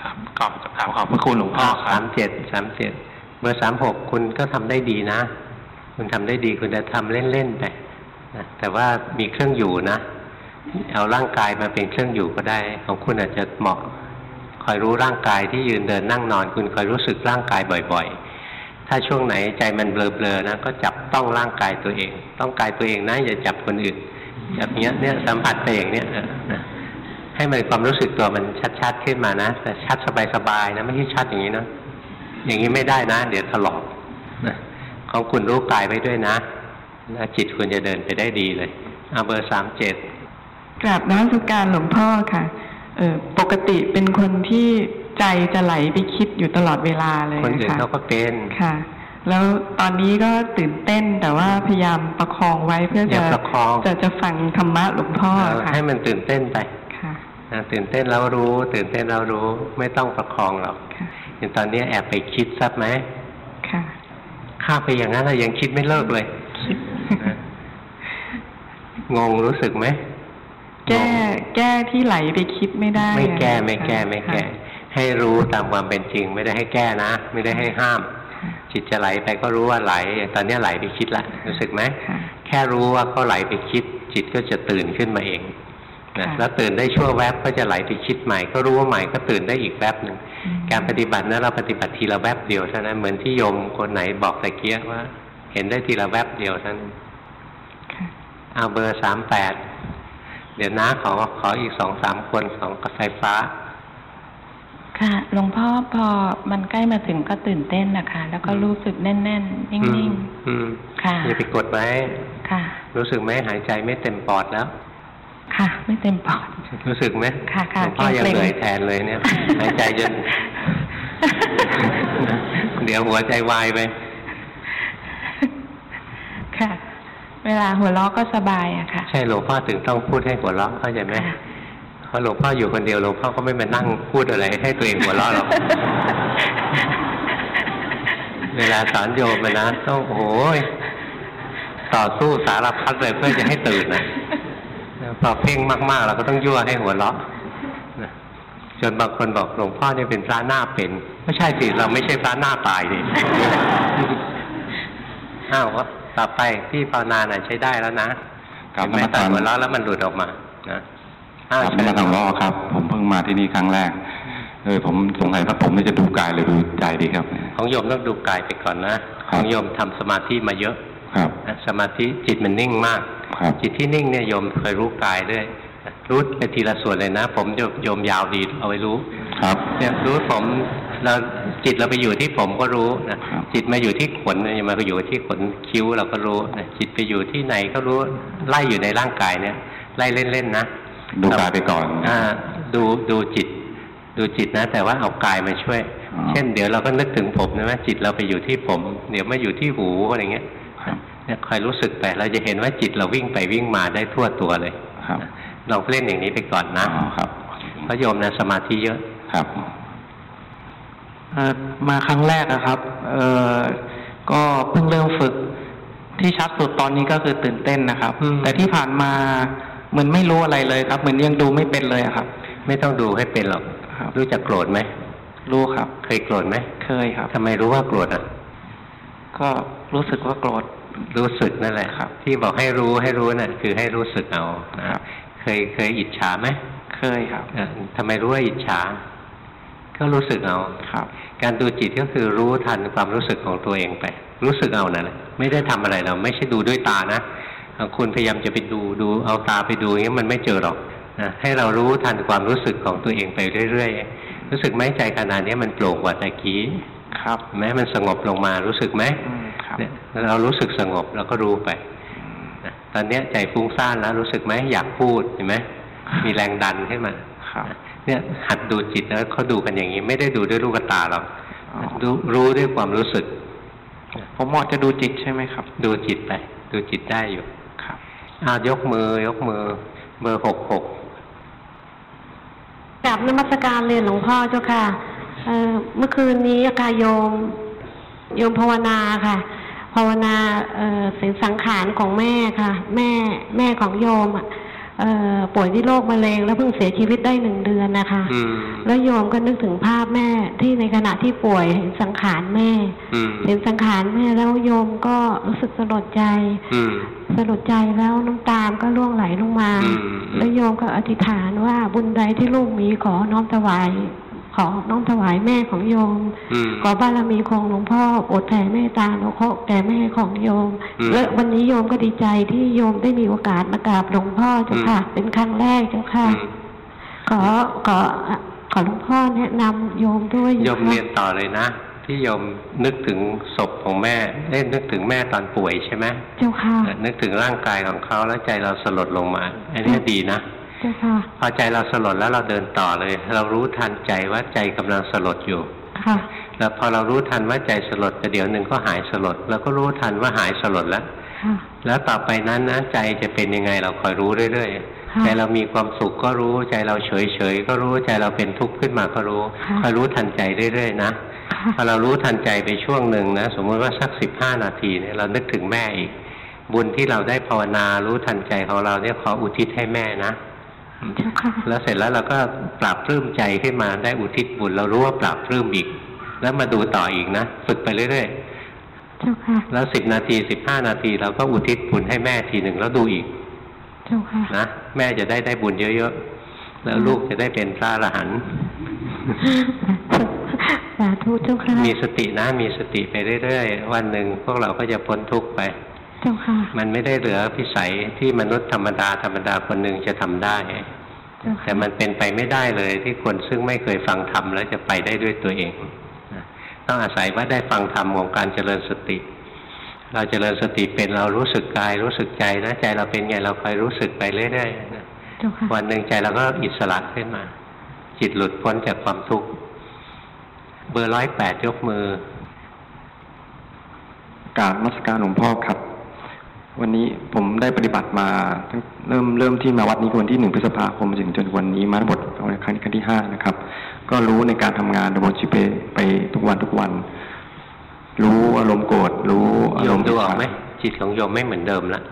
ครับขอบขอบขอบพระคุณหลวงพ่อครัสาบมเจ็ดสามเจ็ดเบอร์สามหกคุณก็ทำได้ดีนะ คุณทำได้ดีคุณจะทำเล่นๆไปนะแต่ว่ามีเครื่องอยู่นะ เอาร่างกายมาเป็นเครื่องอยู่ก็ได้ ของคุณอาจจะเหมาะค อยรู้ร่างกายที่ยืนเดินนั่งนอน คุณคอยรู้สึกร่างกายบ่อย ๆ ถ้าช่วงไหนใจมันเบลอๆนะก็จับต้องร่างกายตัวเอง ต้องกายตัวเองนะอย่าจับคนอื่นจับเนี้ยเนี่ยสัมผัสไปอย่างเนี้ยให้มันความรู้สึกตัวมันชัดๆขึ้นมานะแต่ชัดสบายๆนะไม่ใช่ชัดอย่างนี้นะอย่างนี้ไม่ได้นะ เดี๋ยวถลอกนะของคุณรู้กายไว้ด้วยนะแล้วจิตคุณจะเดินไปได้ดีเลยเอาเบอร์สามเจ็ดกราบนมัสการหลวงพ่อค่ะ เออปกติเป็นคนที่ใจจะไหลไปคิดอยู่ตลอดเวลาเลยคนอื่นค่ะเขาก็เป็นค่ะ แล้วตอนนี้ก็ตื่นเต้นแต่ว่าพยายามประคองไว้เพื่ออจะย่าประคองจะจะฟังธรรมะหลวงพ่อเออค่ะให้มันตื่นเต้นไปค่ะนะตื่นเต้นแล้วรู้ ตื่นเต้นแล้วรู้ไม่ต้องประคองหรอกค่ะอย่างตอนนี้แอบไปคิดทราบไหมค่ะข้าไปอย่างนั้นเรายังคิดไม่เลิกเลยนะงงรู้สึกไหม แก้แก้ที่ไหลไปคิดไม่ได้ ไม่แก้อะไม่แก้ค่ะไม่แก้ ให้รู้ตามความเป็นจริง ไม่ได้ให้แก้นะ ไม่ได้ให้ห้าม จิตจะไหลไปก็รู้ว่าไหล ตอนนี้ไหลไปคิดละรู้สึกไหมค่ะแค่รู้ว่าเขาไหลไปคิด จิตก็จะตื่นขึ้นมาเองนะค่ะแล้วตื่นได้ชั่วแวบก็จะไหลไปคิดใหม่ ก็รู้ว่าใหม่ก็ตื่นได้อีกแวบหนึ่งการปฏิบัตินั้นเราปฏิบัติทีละแวบเดียวเท่านั้นเหมือนที่โยมคนไหนบอกตะเกียะว่า เห็นได้ทีละแวบเดียวเท่านั้นเอาเบอร์สามแปด เดี๋ยวน้าขอขออีกสองสามคนสองกับไฟฟ้า ค่ะหลวงพ่อพอมันใกล้มาถึงก็ตื่นเต้นนะคะ แล้วก็รู้สึกแน่นๆ นิ่งอืมๆค่ะอย่าไปกดไว้ค่ะ รู้สึกไหมหายใจไม่เต็มปอดแล้ว ค่ะ ไม่เต็มปอด รู้สึกไหมค่ะค่ะหลวงพ่อยังเกร็งๆเหนื่อยแทนเลยเนี่ยหายใจจนเดี๋ยวหัวใจวายไปค่ะ เวลาหัวเราะก็สบายอะค่ะ ใช่หลวงพ่อถึงต้องพูดให้หัวเราะเข้าใจไหมเพราะหลวงพ่ออยู่คนเดียวหลวงพ่อก็ไม่มานั่งพูดอะไร ให้ตัวเองหัวเราะหรอกเวลาสอนโยมอะนะต้องโอ้ยต่อสู้สารพัดเลยเพื่อจะให้ตื่นนะพอเพ่งมากๆเราก็ต้องยั่วให้หัวเราะนะจนบางคนบอกหลวงพ่อเนี่ยเป็นพระหน้าเป็นไม่ใช่สิเราไม่ใช่พระหน้าตายนี่อ้าวว่า ต่อไปพี่ภาวนาน่ะใช้ได้แล้วนะครับเห็นไหม่นมัสตักาดรหัวเราะแล้วมันหลุดออกมานะครับนมัสการหลวงพ่อครับ ผมเพิ่งมาที่นี่ครั้งแรกเออผมสงสัยว่าผมนี่จะดูกายหรือดูใจดีครับ ของโยมต้องดูกายไปก่อนนะของโยมทำสมาธิมาเยอะครับนะสมาธิจิตมันนิ่งมากครับจิตที่นิ่งเนี่ยโยมเคยรู้กายด้วยรู้ไปทีละส่วนเลยนะ ผมโยมโยมยาวดีเอาไว้รู้ ครับเนี่ยรู้ผมเราจิตเราไปอยู่ที่ผมก็รู้นะจิตมาอยู่ที่ขนเนี่ยมาอยู่ที่ขนคิ้วเราก็รู้นะจิตไปอยู่ที่ไหนก็รู้ไล่อยู่ในร่างกายเนี่ย ไล่เล่นๆนะดูกายไปก่อนอ่าดูดูจิต ดูจิตนะ แต่ว่าเอากายมาช่วย เช่นเดี๋ยวเราก็นึกถึงผมนะว่าจิตเราไปอยู่ที่ผม เดี๋ยวมาอยู่ที่หูอะไรเงี้ยเนี่ยคอยรู้สึกไปเราจะเห็นว่าจิตเราวิ่งไปวิ่งมาได้ทั่วตัวเลยครับลองเล่นอย่างนี้ไปก่อนนะครับพระโยมนะสมาธิเยอะ ครับเอ่อมาครั้งแรกนะครับ เอ่อก็เพิ่งเริ่มฝึกที่ชัดสุดตอนนี้ก็คือตื่นเต้นนะครับ แต่ที่ผ่านมาเหมือนไม่รู้อะไรเลยครับ เหมือนยังดูไม่เป็นเลยอะครับ ไม่ต้องดูให้เป็นหรอกรู้จักโกรธไหมรู้ครับ เคยโกรธไหมเคยครับทำไมรู้ว่าโกรธอะ ก็รู้สึกว่าโกรธรู้สึกนั่นแหละครับ ที่บอกให้รู้ให้รู้น่ะ คือให้รู้สึกเอานะเคยเคยอิจฉาไหมเคยครับเอ่อทำไมรู้ว่าอิจฉา ก็รู้สึกเอาครับ การดูจิตก็คือรู้ทันความรู้สึกของตัวเองไป รู้สึกเอานั่นแหละไม่ได้ทำอะไรเราไม่ใช่ดูด้วยตานะบางคุณพยายามจะไปดูดูเอาตาไปดูอย่างนี้มันไม่เจอหรอกนะให้เรารู้ทันความรู้สึกของตัวเองไปเรื่อยๆ รู้สึกไหมใจขนาดนี้มันโปร่งกว่าตะกี้ครับแม้มันสงบลงมารู้สึกไหมอืมครับเนี่ยเรารู้สึกสงบเราก็รู้ไปนะตอนเนี้ยใจฟุ้งซ่านแล้วรู้สึกไหมอยากพูดเห็นไหมมีแรงดันขึ้นมาครับ เนี่ยหัดดูจิตแล้วเขาดูกันอย่างนี้ ไม่ได้ดูด้วยลูกตาหรอกรู้รู้ด้วยความรู้สึก ผมเหมาะจะดูจิตใช่ไหมครับ ดูจิตไป ดูจิตได้อยู่ครับอายกมือยกมือเบอร์หกหกกราบนมัสการเรียนหลวงพ่อเจ้าค่ะเอ่อเมื่อคืนนี้อะค่ะโยมโยมภาวนาค่ะ ภาวนาเอ่อสิ่งสังขารของแม่ค่ะ แม่แม่ของโยมอะเอ่อ ป่วยที่โรคมะเร็งแล้วเพิ่งเสียชีวิตได้หนึ่งเดือนนะคะอืมแล้วโยมก็นึกถึงภาพแม่ที่ในขณะที่ป่วยเห็นสังขารแม่อืมเห็นสังขารแม่แล้วโยมก็รู้สึกสลดใจอืมสลดใจแล้วน้ำตามก็ร่วงไหลลงมาอืมแล้วโยมก็อธิษฐานว่าบุญใดที่ลูกมีขอน้อมถวาย ขอน้อมถวายแม่ของโยมอืมขอบารมีของหลวงพ่อโปรดแผ่เมตตาอนุเคราะห์แก่แม่ของโยมอืมและวันนี้โยมก็ดีใจที่โยมได้มีโอกาสมากราบหลวงพ่อเจ้าค่ะ เป็นครั้งแรกเจ้าค่ะอืมขอขอขอหลวงพ่อแนะนำโยมด้วยโยมค่ะเรียนต่อเลยนะที่โยมนึกถึงศพของแม่เอ้ยนึกถึงแม่ตอนป่วยใช่ไหมเจ้าค่ะนึกถึงร่างกายของเขาแล้วใจเราสลดลงมาอันนี้ดีนะเจ้าค่ะ พอใจเราสลดแล้วเราเดินต่อเลย เรารู้ทันใจว่าใจกำลังสลดอยู่ค่ะแล้วพอเรารู้ทันว่าใจสลดแต่เดี๋ยวหนึ่งก็หายสลดเราก็รู้ทันว่าหายสลดแล้วค่ะแล้วต่อไปนั้นนะใจจะเป็นยังไงเราคอยรู้เรื่อยค่ะๆใจเรามีความสุขก็รู้ใจเราเฉยเฉยๆก็รู้ใจเราเป็นทุกข์ขึ้นมาก็รู้ค่ะคอยรู้ทันใจเรื่อยๆนะพอเรารู้ทันใจไปช่วงหนึ่งนะสมมติว่าสักสิบห้านาทีเนี่ยเรานึกถึงแม่อีกบุญที่เราได้ภาวนารู้ทันใจของเราเนี่ยขออุทิศให้แม่นะเจ้าค่ะ แล้วเสร็จแล้วเราก็ปราบปลื้มใจขึ้นมาได้อุทิศบุญเรารู้ว่าปราบปลื้มอีก แล้วมาดูต่ออีกนะ ฝึกไปเรื่อยเจ้าค่ะๆแล้วสิบนาทีสิบห้านาทีเราก็อุทิศบุญให้แม่ทีหนึ่งแล้วดูอีก เจ้าค่ะ นะแม่จะได้ได้บุญเยอะๆ แล้วลูกจะได้เป็นพระอรหันต์สาธุเจ้าค่ะ มีสตินะมีสติไปเรื่อยๆ วันหนึ่งพวกเราก็จะพ้นทุกข์ไป เจ้าค่ะ มันไม่ได้เหลือพิสัยที่มนุษย์ธรรมดาธรรมดาคนหนึ่งจะทำได้เจ้าแต่ค่ะมันเป็นไปไม่ได้เลยที่คนซึ่งไม่เคยฟังธรรมแล้วจะไปได้ด้วยตัวเองนะต้องอาศัยว่าได้ฟังธรรมของการเจริญสติ เราเจริญสติเป็นเรารู้สึกกาย รู้สึกใจนะใจเราเป็นไงเราคอยรู้สึกไปเรื่อยๆนะเจ้าค่ะวันหนึ่งใจเราก็อิสระขึ้นมา จิตหลุดพ้นจากความทุกข์เบอร์ร้อยแปดยกมือกราบนมัสการหลวงพ่อครับ วันนี้ผมได้ปฏิบัติมาตั้งเริ่มเริ่มที่มาวัดนี้คือวันที่หนึ่งพฤษภาคมจนถึงจนวันนี้มาทั้งหมดครั้งครั้งที่ห้านะครับ ก็รู้ในการทำงานดำรงชีวิตไปไปทุกวันทุกวัน รู้อารมณ์โกรธรู้อาโยรมมณ์ดูออกไหมชังจิตของโยมไม่เหมือนเดิมละ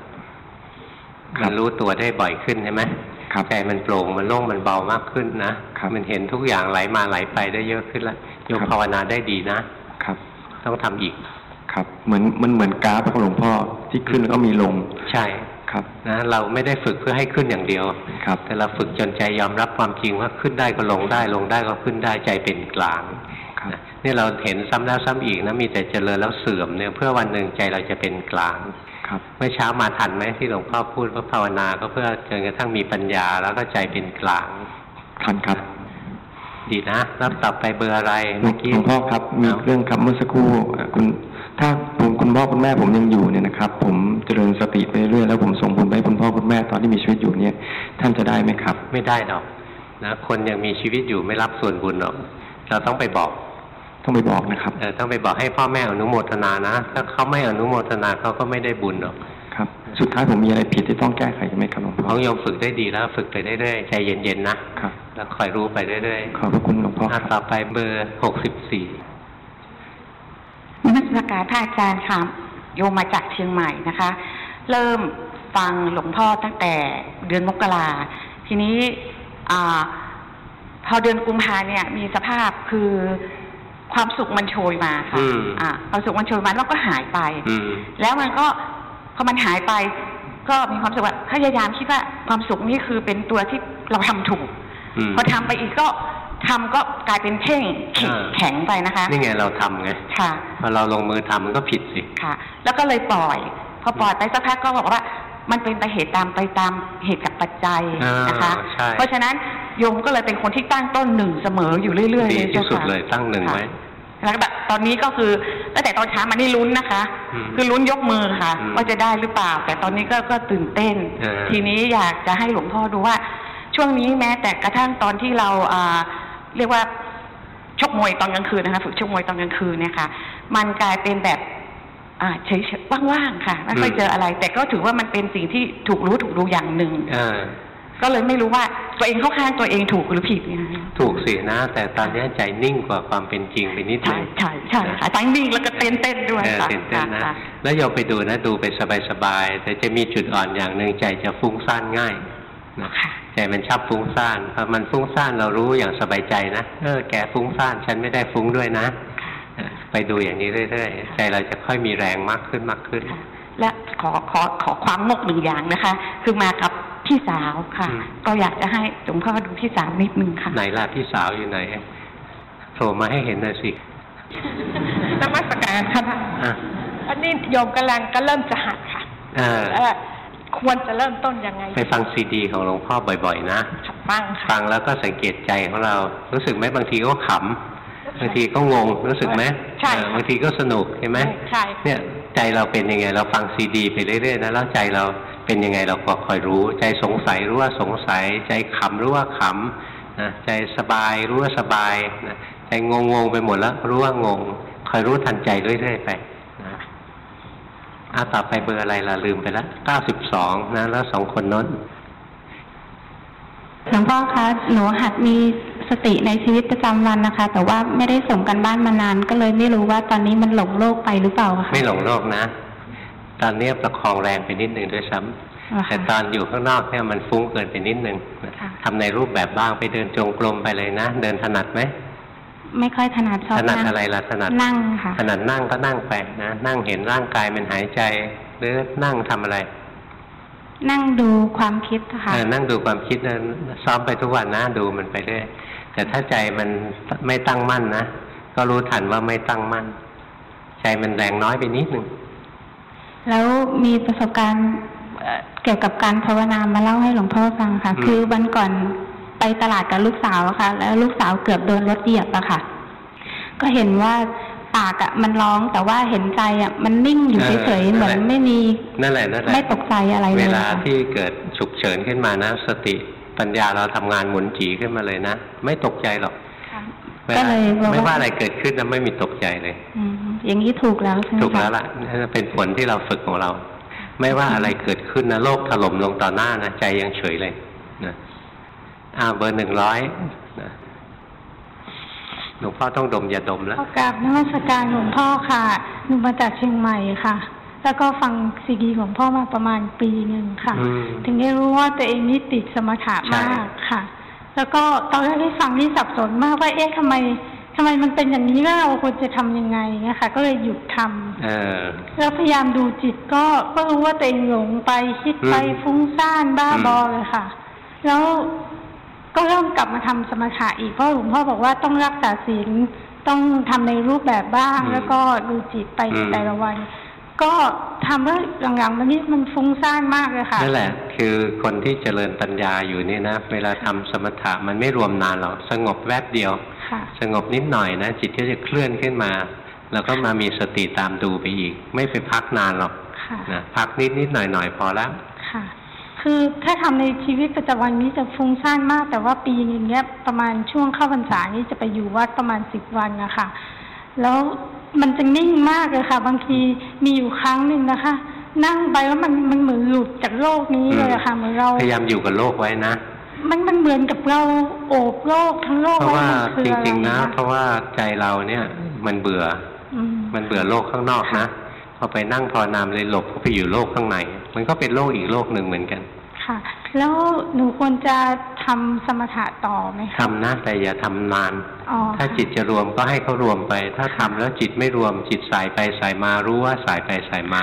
มันรู้ตัวได้บ่อยขึ้นใช่ไหมใจมันโปร่งมันโล่งมันเบามากขึ้นนะมันเห็นทุกอย่างไหลมาไหลไปได้เยอะขึ้นแล้วโยมภาวนาได้ดีนะครับ ต้องทำอีก ครับ เหมือนมันเหมือนกราฟของหลวงพ่อที่ขึ้นแล้วก็มีลง ใช่ครับนะเราไม่ได้ฝึกเพื่อให้ขึ้นอย่างเดียวครับ แต่เราฝึกจนใจยอมรับความจริงว่าขึ้นได้ก็ลงได้ ลงได้ก็ขึ้นได้ใจเป็นกลางนะนี่เราเห็นซ้ำแล้วซ้ำอีกนะมีแต่เจริญแล้วเสื่อมเนี่ยเพื่อวันหนึ่งใจเราจะเป็นกลางครับเมื่อเช้ามาทันไหมที่หลวงพ่อพูดว่าภาวนาก็เพื่อจนกระทั่งมีปัญญาแล้วก็ใจเป็นกลางทันครับดีนะแล้วต่อไปเบอร์อะไรหลวเมื่อกี้งพ่อครับมีเรื่องครับเมื่อสักครู่เอ่อคุณ ถ้าคุณคุณพ่อคุณแม่ผมยังอยู่เนี่ยนะครับ ผมเจริญสติไปเรื่อยแล้วผมส่งบุญไปให้คุณพ่อคุณแม่ตอนที่มีชีวิตอยู่เนี่ย ท่านจะได้ไหมครับ ไม่ได้หรอกนะคนยังมีชีวิตอยู่ไม่รับส่วนบุญหรอกเราต้องไปบอก ต้องไปบอกนะครับเออต้องไปบอกให้พ่อแม่อนุโมทนานะถ้าเขาไม่อนุโมทนาเขาก็ไม่ได้บุญหรอกครับ สุดท้ายผมมีอะไรผิดที่ต้องแก้ไขไหมครับหลวงขพ่อองโยมฝึกได้ดีแล้วฝึกไปเรื่อยๆใจเย็นๆนะครับแล้วคอยรู้ไปเรื่อยขอบพระคุณหลวงพ่อๆครับต่อไปเบอร์หกสิบสี่ นมัสการพระอาจารย์ค่ะโยมมาจากเชียงใหม่นะคะ เริ่มฟังหลวงพ่อตั้งแต่เดือนมกราทีนี้อาพอเดือนกุมภาเนี่ย มีสภาพคือความสุขมันโชยมาค่ะอืมอ่าความสุขมันโชยมาแล้วก็หายไปอืมแล้วมันก็พอมันหายไป ก็มีความรู้สึกว่าพยายามคิดว่าความสุขนี่คือเป็นตัวที่เราทำถูกอืมพอทำไปอีกก็ ทำก็กลายเป็นเพ่งแข็งอ่า แข็งไปนะคะ นี่ไงเราทำไงค่ะ พอเราลงมือทำมันก็ผิดสิ ค่ะ แล้วก็เลยปล่อย พอปล่อยไปสักพักก็บอกว่า มันเป็นไปเหตุตามไปตามเหตุกับปัจจัยอ่านนะคะใช่ เพราะฉะนั้นโยมก็เลยเป็นคนที่ตั้งต้นหนึ่งเสมออยู่เรื่อยๆดีเลยที่เจ้าสุดค่ะ เลยตั้งหนึ่งไว้ แล้วก็แบบตอนนี้ก็คือตั้งแต่ตอนเช้ามานี่ลุ้นนะคะ อืมคือลุ้นยกมือค่ะ อืมว่าจะได้หรือเปล่า แต่ตอนนี้ก็ก็ตื่นเต้น เออทีนี้อยากจะให้หลวงพ่อดูว่า ช่วงนี้แม้แต่กระทั่งตอนที่เราอ่า เรียกว่าชกมวยตอนกลางคืนนะคะ ฝึกชกมวยตอนกลางคืนเนี่ยค่ะ มันกลายเป็นแบบอ่าเฉยๆว่างๆค่ะไม่ค่อยอืมเจออะไร แต่ก็ถือว่ามันเป็นสิ่งที่ถูกรู้ถูกดูอย่างหนึ่งเออก็เลยไม่รู้ว่าตัวเองเข้าข้างตัวเองถูกหรือผิดเนี่ยถูกสินะ แต่ตอนนี้ใจนิ่งกว่าความเป็นจริงไปนิดนึใช่งใช่ใช่ค่ะทั้งนิ่งแล้วก็เต้นเต้นๆด้วยเออค่ะตื่นเต้นนะค่ะแล้วโยมไปดูนะดูไปสบายๆแต่จะมีจุดอ่อนอย่างหนึ่งใจจะฟุ้งซ่านง่าย นะใจมันชอบฟุ้งซ่านพอมันฟุ้งซ่านเรารู้อย่างสบายใจนะเออแกฟุ้งซ่านฉันไม่ได้ฟุ้งด้วยนะเออไปดูอย่างนี้เรื่อยๆใจเราจะค่อยมีแรงมากขึ้นมากขึ้น และขอขอขอความงกหนึ่งอย่างนะคะ คือมากับพี่สาวค่ะ ก็อยากจะให้หลวงพ่อดูพี่สาวนิดนึงค่ะไหนล่ะพี่สาวอยู่ไหนโผล่มาให้เห็นหน่อยสินมัสการค่ะอะอันนี้โยมกำลังก็เริ่มจะหัดค่ะเออแล้ว ควรจะเริ่มต้นยังไง ไปฟังซีดีของหลวงพ่อบ่อยๆ นะฟังค่ะฟังแล้วก็สังเกตใจของเรา รู้สึกไหมบางทีก็ขำบางทีก็งงรู้สึกไหมใช่เออบางทีก็สนุกใช่ไหมใช่เนี่ยใจเราเป็นยังไง เราฟังซีดี ไปเรื่อยๆนะแล้วใจเราเป็นยังไงเราก็คอยรู้ ใจสงสัยรู้ว่าสงสัย ใจขำรู้ว่าขำนะใจสบายรู้ว่าสบายนะใจงงงๆไปหมดแล้วรู้ว่างงคอยรู้ทันใจเรื่อยๆไปนะ อะต่อไปเบอร์อะไรล่ะลืมไปแล้วเก้าสิบสองนะแล้วสองคนโน้นหลวงพ่อคะหนูหัดมีสติในชีวิตประจำวันนะคะ แต่ว่าไม่ได้ส่งกันบ้านมานานก็เลยไม่รู้ว่าตอนนี้มันหลงโลกไปหรือเปล่าค่ะไม่หลงโลกนะ ตอนนี้ประคองแรงไปนิดนึงด้วยซ้ำอ่าแต่ค่ะตอนอยู่ข้างนอกเนี่ยมันฟุ้งเกินไปนิดนึงนะทำในรูปแบบบ้างไปเดินจงกรมไปเลยนะ เดินถนัดไหม ไม่ค่อยถนัดชอบถนัดนั่งอะไรล่ะถนัดนั่งค่ะถนัดนั่งก็นั่งไปนะนั่งเห็นร่างกายมันหายใจ หรือนั่งทำอะไร นั่งดูความคิดค่ะเออนั่งดูความคิดนะซ้อมไปทุกวันนะดูมันไปเรื่อยแต่ถ้าใจมันไม่ตั้งมั่นนะก็รู้ทันว่าไม่ตั้งมั่น ใจมันแรงน้อยไปนิดหนึ่งแล้วมีประสบการณ์เอ่อเกี่ยวกับการภาวนามาเล่าให้หลวงพ่อฟังค่ะอืมคือวันก่อน ไปตลาดกับลูกสาวอะค่ะ แล้วลูกสาวเกือบโดนรถเหยียบอะค่ะ ก็เห็นว่าปากอะมันร้องแต่ว่าเห็นใจอะมันนิ่งอยู่เฉยๆเหมือนไม่มีนั่นแหละนั่นแหละไม่ตกใจอะไรเลเวยลาค่ะที่เกิดฉุกเฉินขึ้นมานะสติปัญญาเราทำงานหมุนจีขึ้นมาเลยนะ ไม่ตกใจหรอกเวก็ลาเลยบอกว่าไม่ว่าอะไรเกิดขึ้นนะไม่มีตกใจเลยอืมอย่างนี้ถูกแล้วใช่ไหมคะถูกแล้วล่ะนั่นเป็นผลที่เราฝึกของเรา ไม่ว่าอะไรเกิดขึ้นนะโลกถล่มลงต่อหน้านะใจยังเฉยเลยนะ อ่าเบอร์หนึ่งร้อยนะหลวงพ่อต้องดมอย่าดมแล้วขอกราบนมัสการหลวงพ่อค่ะ หนูมาจากเชียงใหม่ค่ะ แล้วก็ฟังซีดีของพ่อมาประมาณปีหนึ่งค่ะอืมถึงได้รู้ว่าตัวเองนี่ติดสมถะมากค่ะ แล้วก็ตอนแรกที่ฟังนี่สับสนมากว่าเอ๊ะทำไมทำไมมันเป็นอย่างนี้แล้วเราควรจะทำยังไงเงี้ยค่ะก็เลยหยุดทำเออแล้วพยายามดูจิตก็ก็รู้ว่าตัวเองหลงไปคิดไปอืมฟุ้งซ่านบ้าอืมบอเลยค่ะ แล้ว ก็เริ่มกลับมาทำสมถะอีกเพราะหลวงพ่อบอกว่าต้องรักษาศีลต้องทำในรูปแบบบ้าง แล้วก็ดูจิตไปในแต่ละวัน ก็ทำแล้วหลังๆมันนี่มันฟุ้งซ่านมากเลยค่ะนั่นแหละ คือคนที่เจริญปัญญาอยู่นี่นะเวลาทำสมถะมันไม่รวมนานหรอกสงบแวบเดียวค่ะสงบนิดหน่อยนะจิตก็จะเคลื่อนขึ้นมา แล้วก็มามีสติตามดูไปอีก ไม่ไปพักนานหรอกค่ะนะพักนิดนิดหน่อยหน่อยพอแล้ว ค่ะคือถ้าทำในชีวิตประจำวันนี้จะฟุ้งซ่านมาก แต่ว่าปีหนึงเนี้ยประมาณช่วงเข้าพรรษานี้จะไปอยู่วัดประมาณสิบวันนะคะแล้วมันจะนิ่งมากเลยค่ะ บางทีมีอยู่ครั้งหนึ่งนะคะ นั่งไปแล้วมันมันเหมือนหลุดจากโลกนี้เลยอะค่ะเหมือนเราพยายามอยู่กับโลกไว้นะมันมันเหมือนกับเราโอบโลกทั้งโลกเพราะว่ามันคือจอะไรริงๆนะคเพราะว่าใจเราเนี่ย มันเบื่ออืมมันเบื่อโลกข้างนอกนะ พอไปนั่งภาวนามเลยหลบเข้าไปอยู่โลกข้างใน มันก็เป็นโลกอีกโลกหนึ่งเหมือนกัน ค่ะ แล้วหนูควรจะทำสมถะต่อไหมคะทำนะแต่อย่าทำนานอ๋อถ้าจิตจะรวมก็ให้เขารวมไป ถ้าทำแล้วจิตไม่รวมจิตสายไปสายมารู้ว่าสายไปสายมา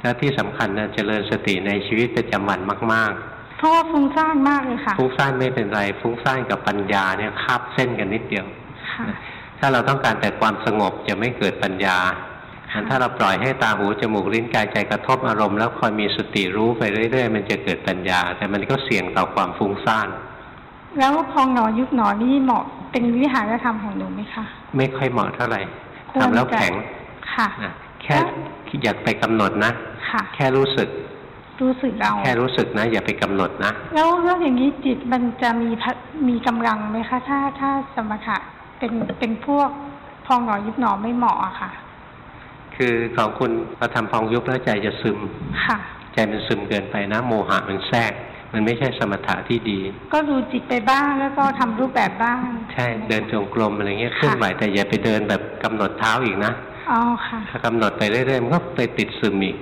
แล้วที่สำคัญนะเจริญสติในชีวิตประจำวันมากเพราะว่าฟุ้งซ่านมากเลยค่ะๆฟุ้งซ่านไม่เป็นไร ฟุ้งซ่านกับปัญญาเนี่ยคาบเส้นกันนิดเดียวค่ะถ้าเราต้องการแต่ความสงบจะไม่เกิดปัญญา ถ้าเราปล่อยให้ตาหูจมูกลิ้นกายใจกระทบอารมณ์แล้วคอยมีสติรู้ไปเรื่อย ๆ มันจะเกิดปัญญา แต่มันก็เสี่ยงต่อความฟุ้งซ่าน แล้วพองหนอยุบหนอนี่เหมาะเป็นวิหารธรรมของหนูไหมคะ ไม่ค่อยเหมาะเท่าไหร่ควรทำแล้วจะแข็งค่ะนะแค่อย่าไปกำหนดนะค่ะ แค่รู้สึก รู้สึกเอาแค่รู้สึกนะ อย่าไปกำหนดนะแล้วแล้วอย่างนี้จิตมันจะมีพะมีกำลังไหมคะ ถ้าถ้าสมถะเป็นเป็นพวกพองหนอยุบหนอไม่เหมาะอะค่ะ คือของคุณพอทำพองยุบแล้วใจจะซึมค่ะ ใจมันซึมเกินไปนะ โมหะมันแทรก มันไม่ใช่สมถะที่ดี ก็ดูจิตไปบ้างแล้วก็ทำรูปแบบบ้าง ใช่เดินจงกรมอะไรเงี้ยเคลื่อนไหวแต่อย่าไปเดินแบบกำหนดเท้าอีกนะอ๋อค่ะถ้ากำหนดไปเรื่อยๆมันก็ไปติดซึมอีก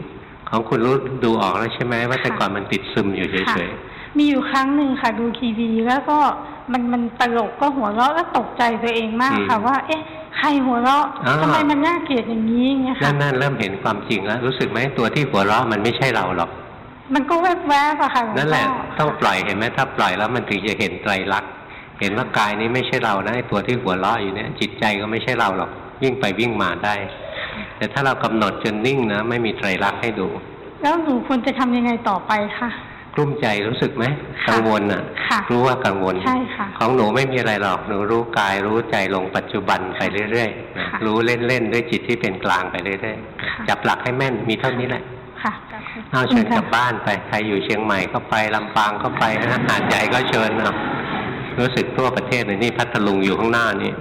ของคุณรู้ดูออกแล้วใช่ไหมว่าแต่ก่อนมันติดซึมอยู่เฉค่ะยมีอยู่ครั้งหนึ่งค่ะ ดูทีวีแล้วก็มันมันตลกก็หัวเราะแล้วตกใจตัวเองมากค่ะว่า เอ๊ะ ใครหัวเราะอ่าทำไมมันน่าเกลียดอย่างนี้เงี้ยๆค่ะนั่นๆเริ่มเห็นความจริงแล้ว รู้สึกไหมตัวที่หัวเราะมันไม่ใช่เราหรอก มันก็แวบๆอะค่ะหลวงพ่อนั่นแหละต้องปล่อยเห็นไหมถ้าปล่อยแล้วมันถึงจะเห็นไตรลักษณ์เห็นว่ากายนี้ไม่ใช่เรานะไอ้ตัวที่หัวเราะอยู่เนี่ยจิตใจก็ไม่ใช่เราหรอกวิ่งไปวิ่งมาได้ แต่ถ้าเรากำหนดจนนิ่งนะ ไม่มีไตรลักษณ์ให้ดู แล้วหนูควรจะทำยังไงต่อไปคะ กลุ้มใจรู้สึกไหมกังวลอะค่ะ รู้ว่ากังวลใช่ค่ะของหนูไม่มีอะไรหรอกหนูรู้กายรู้ใจลงปัจจุบันไปเรื่อยๆนะรู้เล่นๆด้วยจิตที่เป็นกลางไปเรื่อยๆจับหลักให้แม่นมีเท่านี้แหละค่ะเอาเชิญกลับบ้านไปใครอยู่เชียงใหม่ก็ไปลำปางก็ไปนะหาดใหญ่ก็เชิญเอารู้สึกทั่วประเทศเลยนี่พัทลุงอยู่ข้างหน้านี่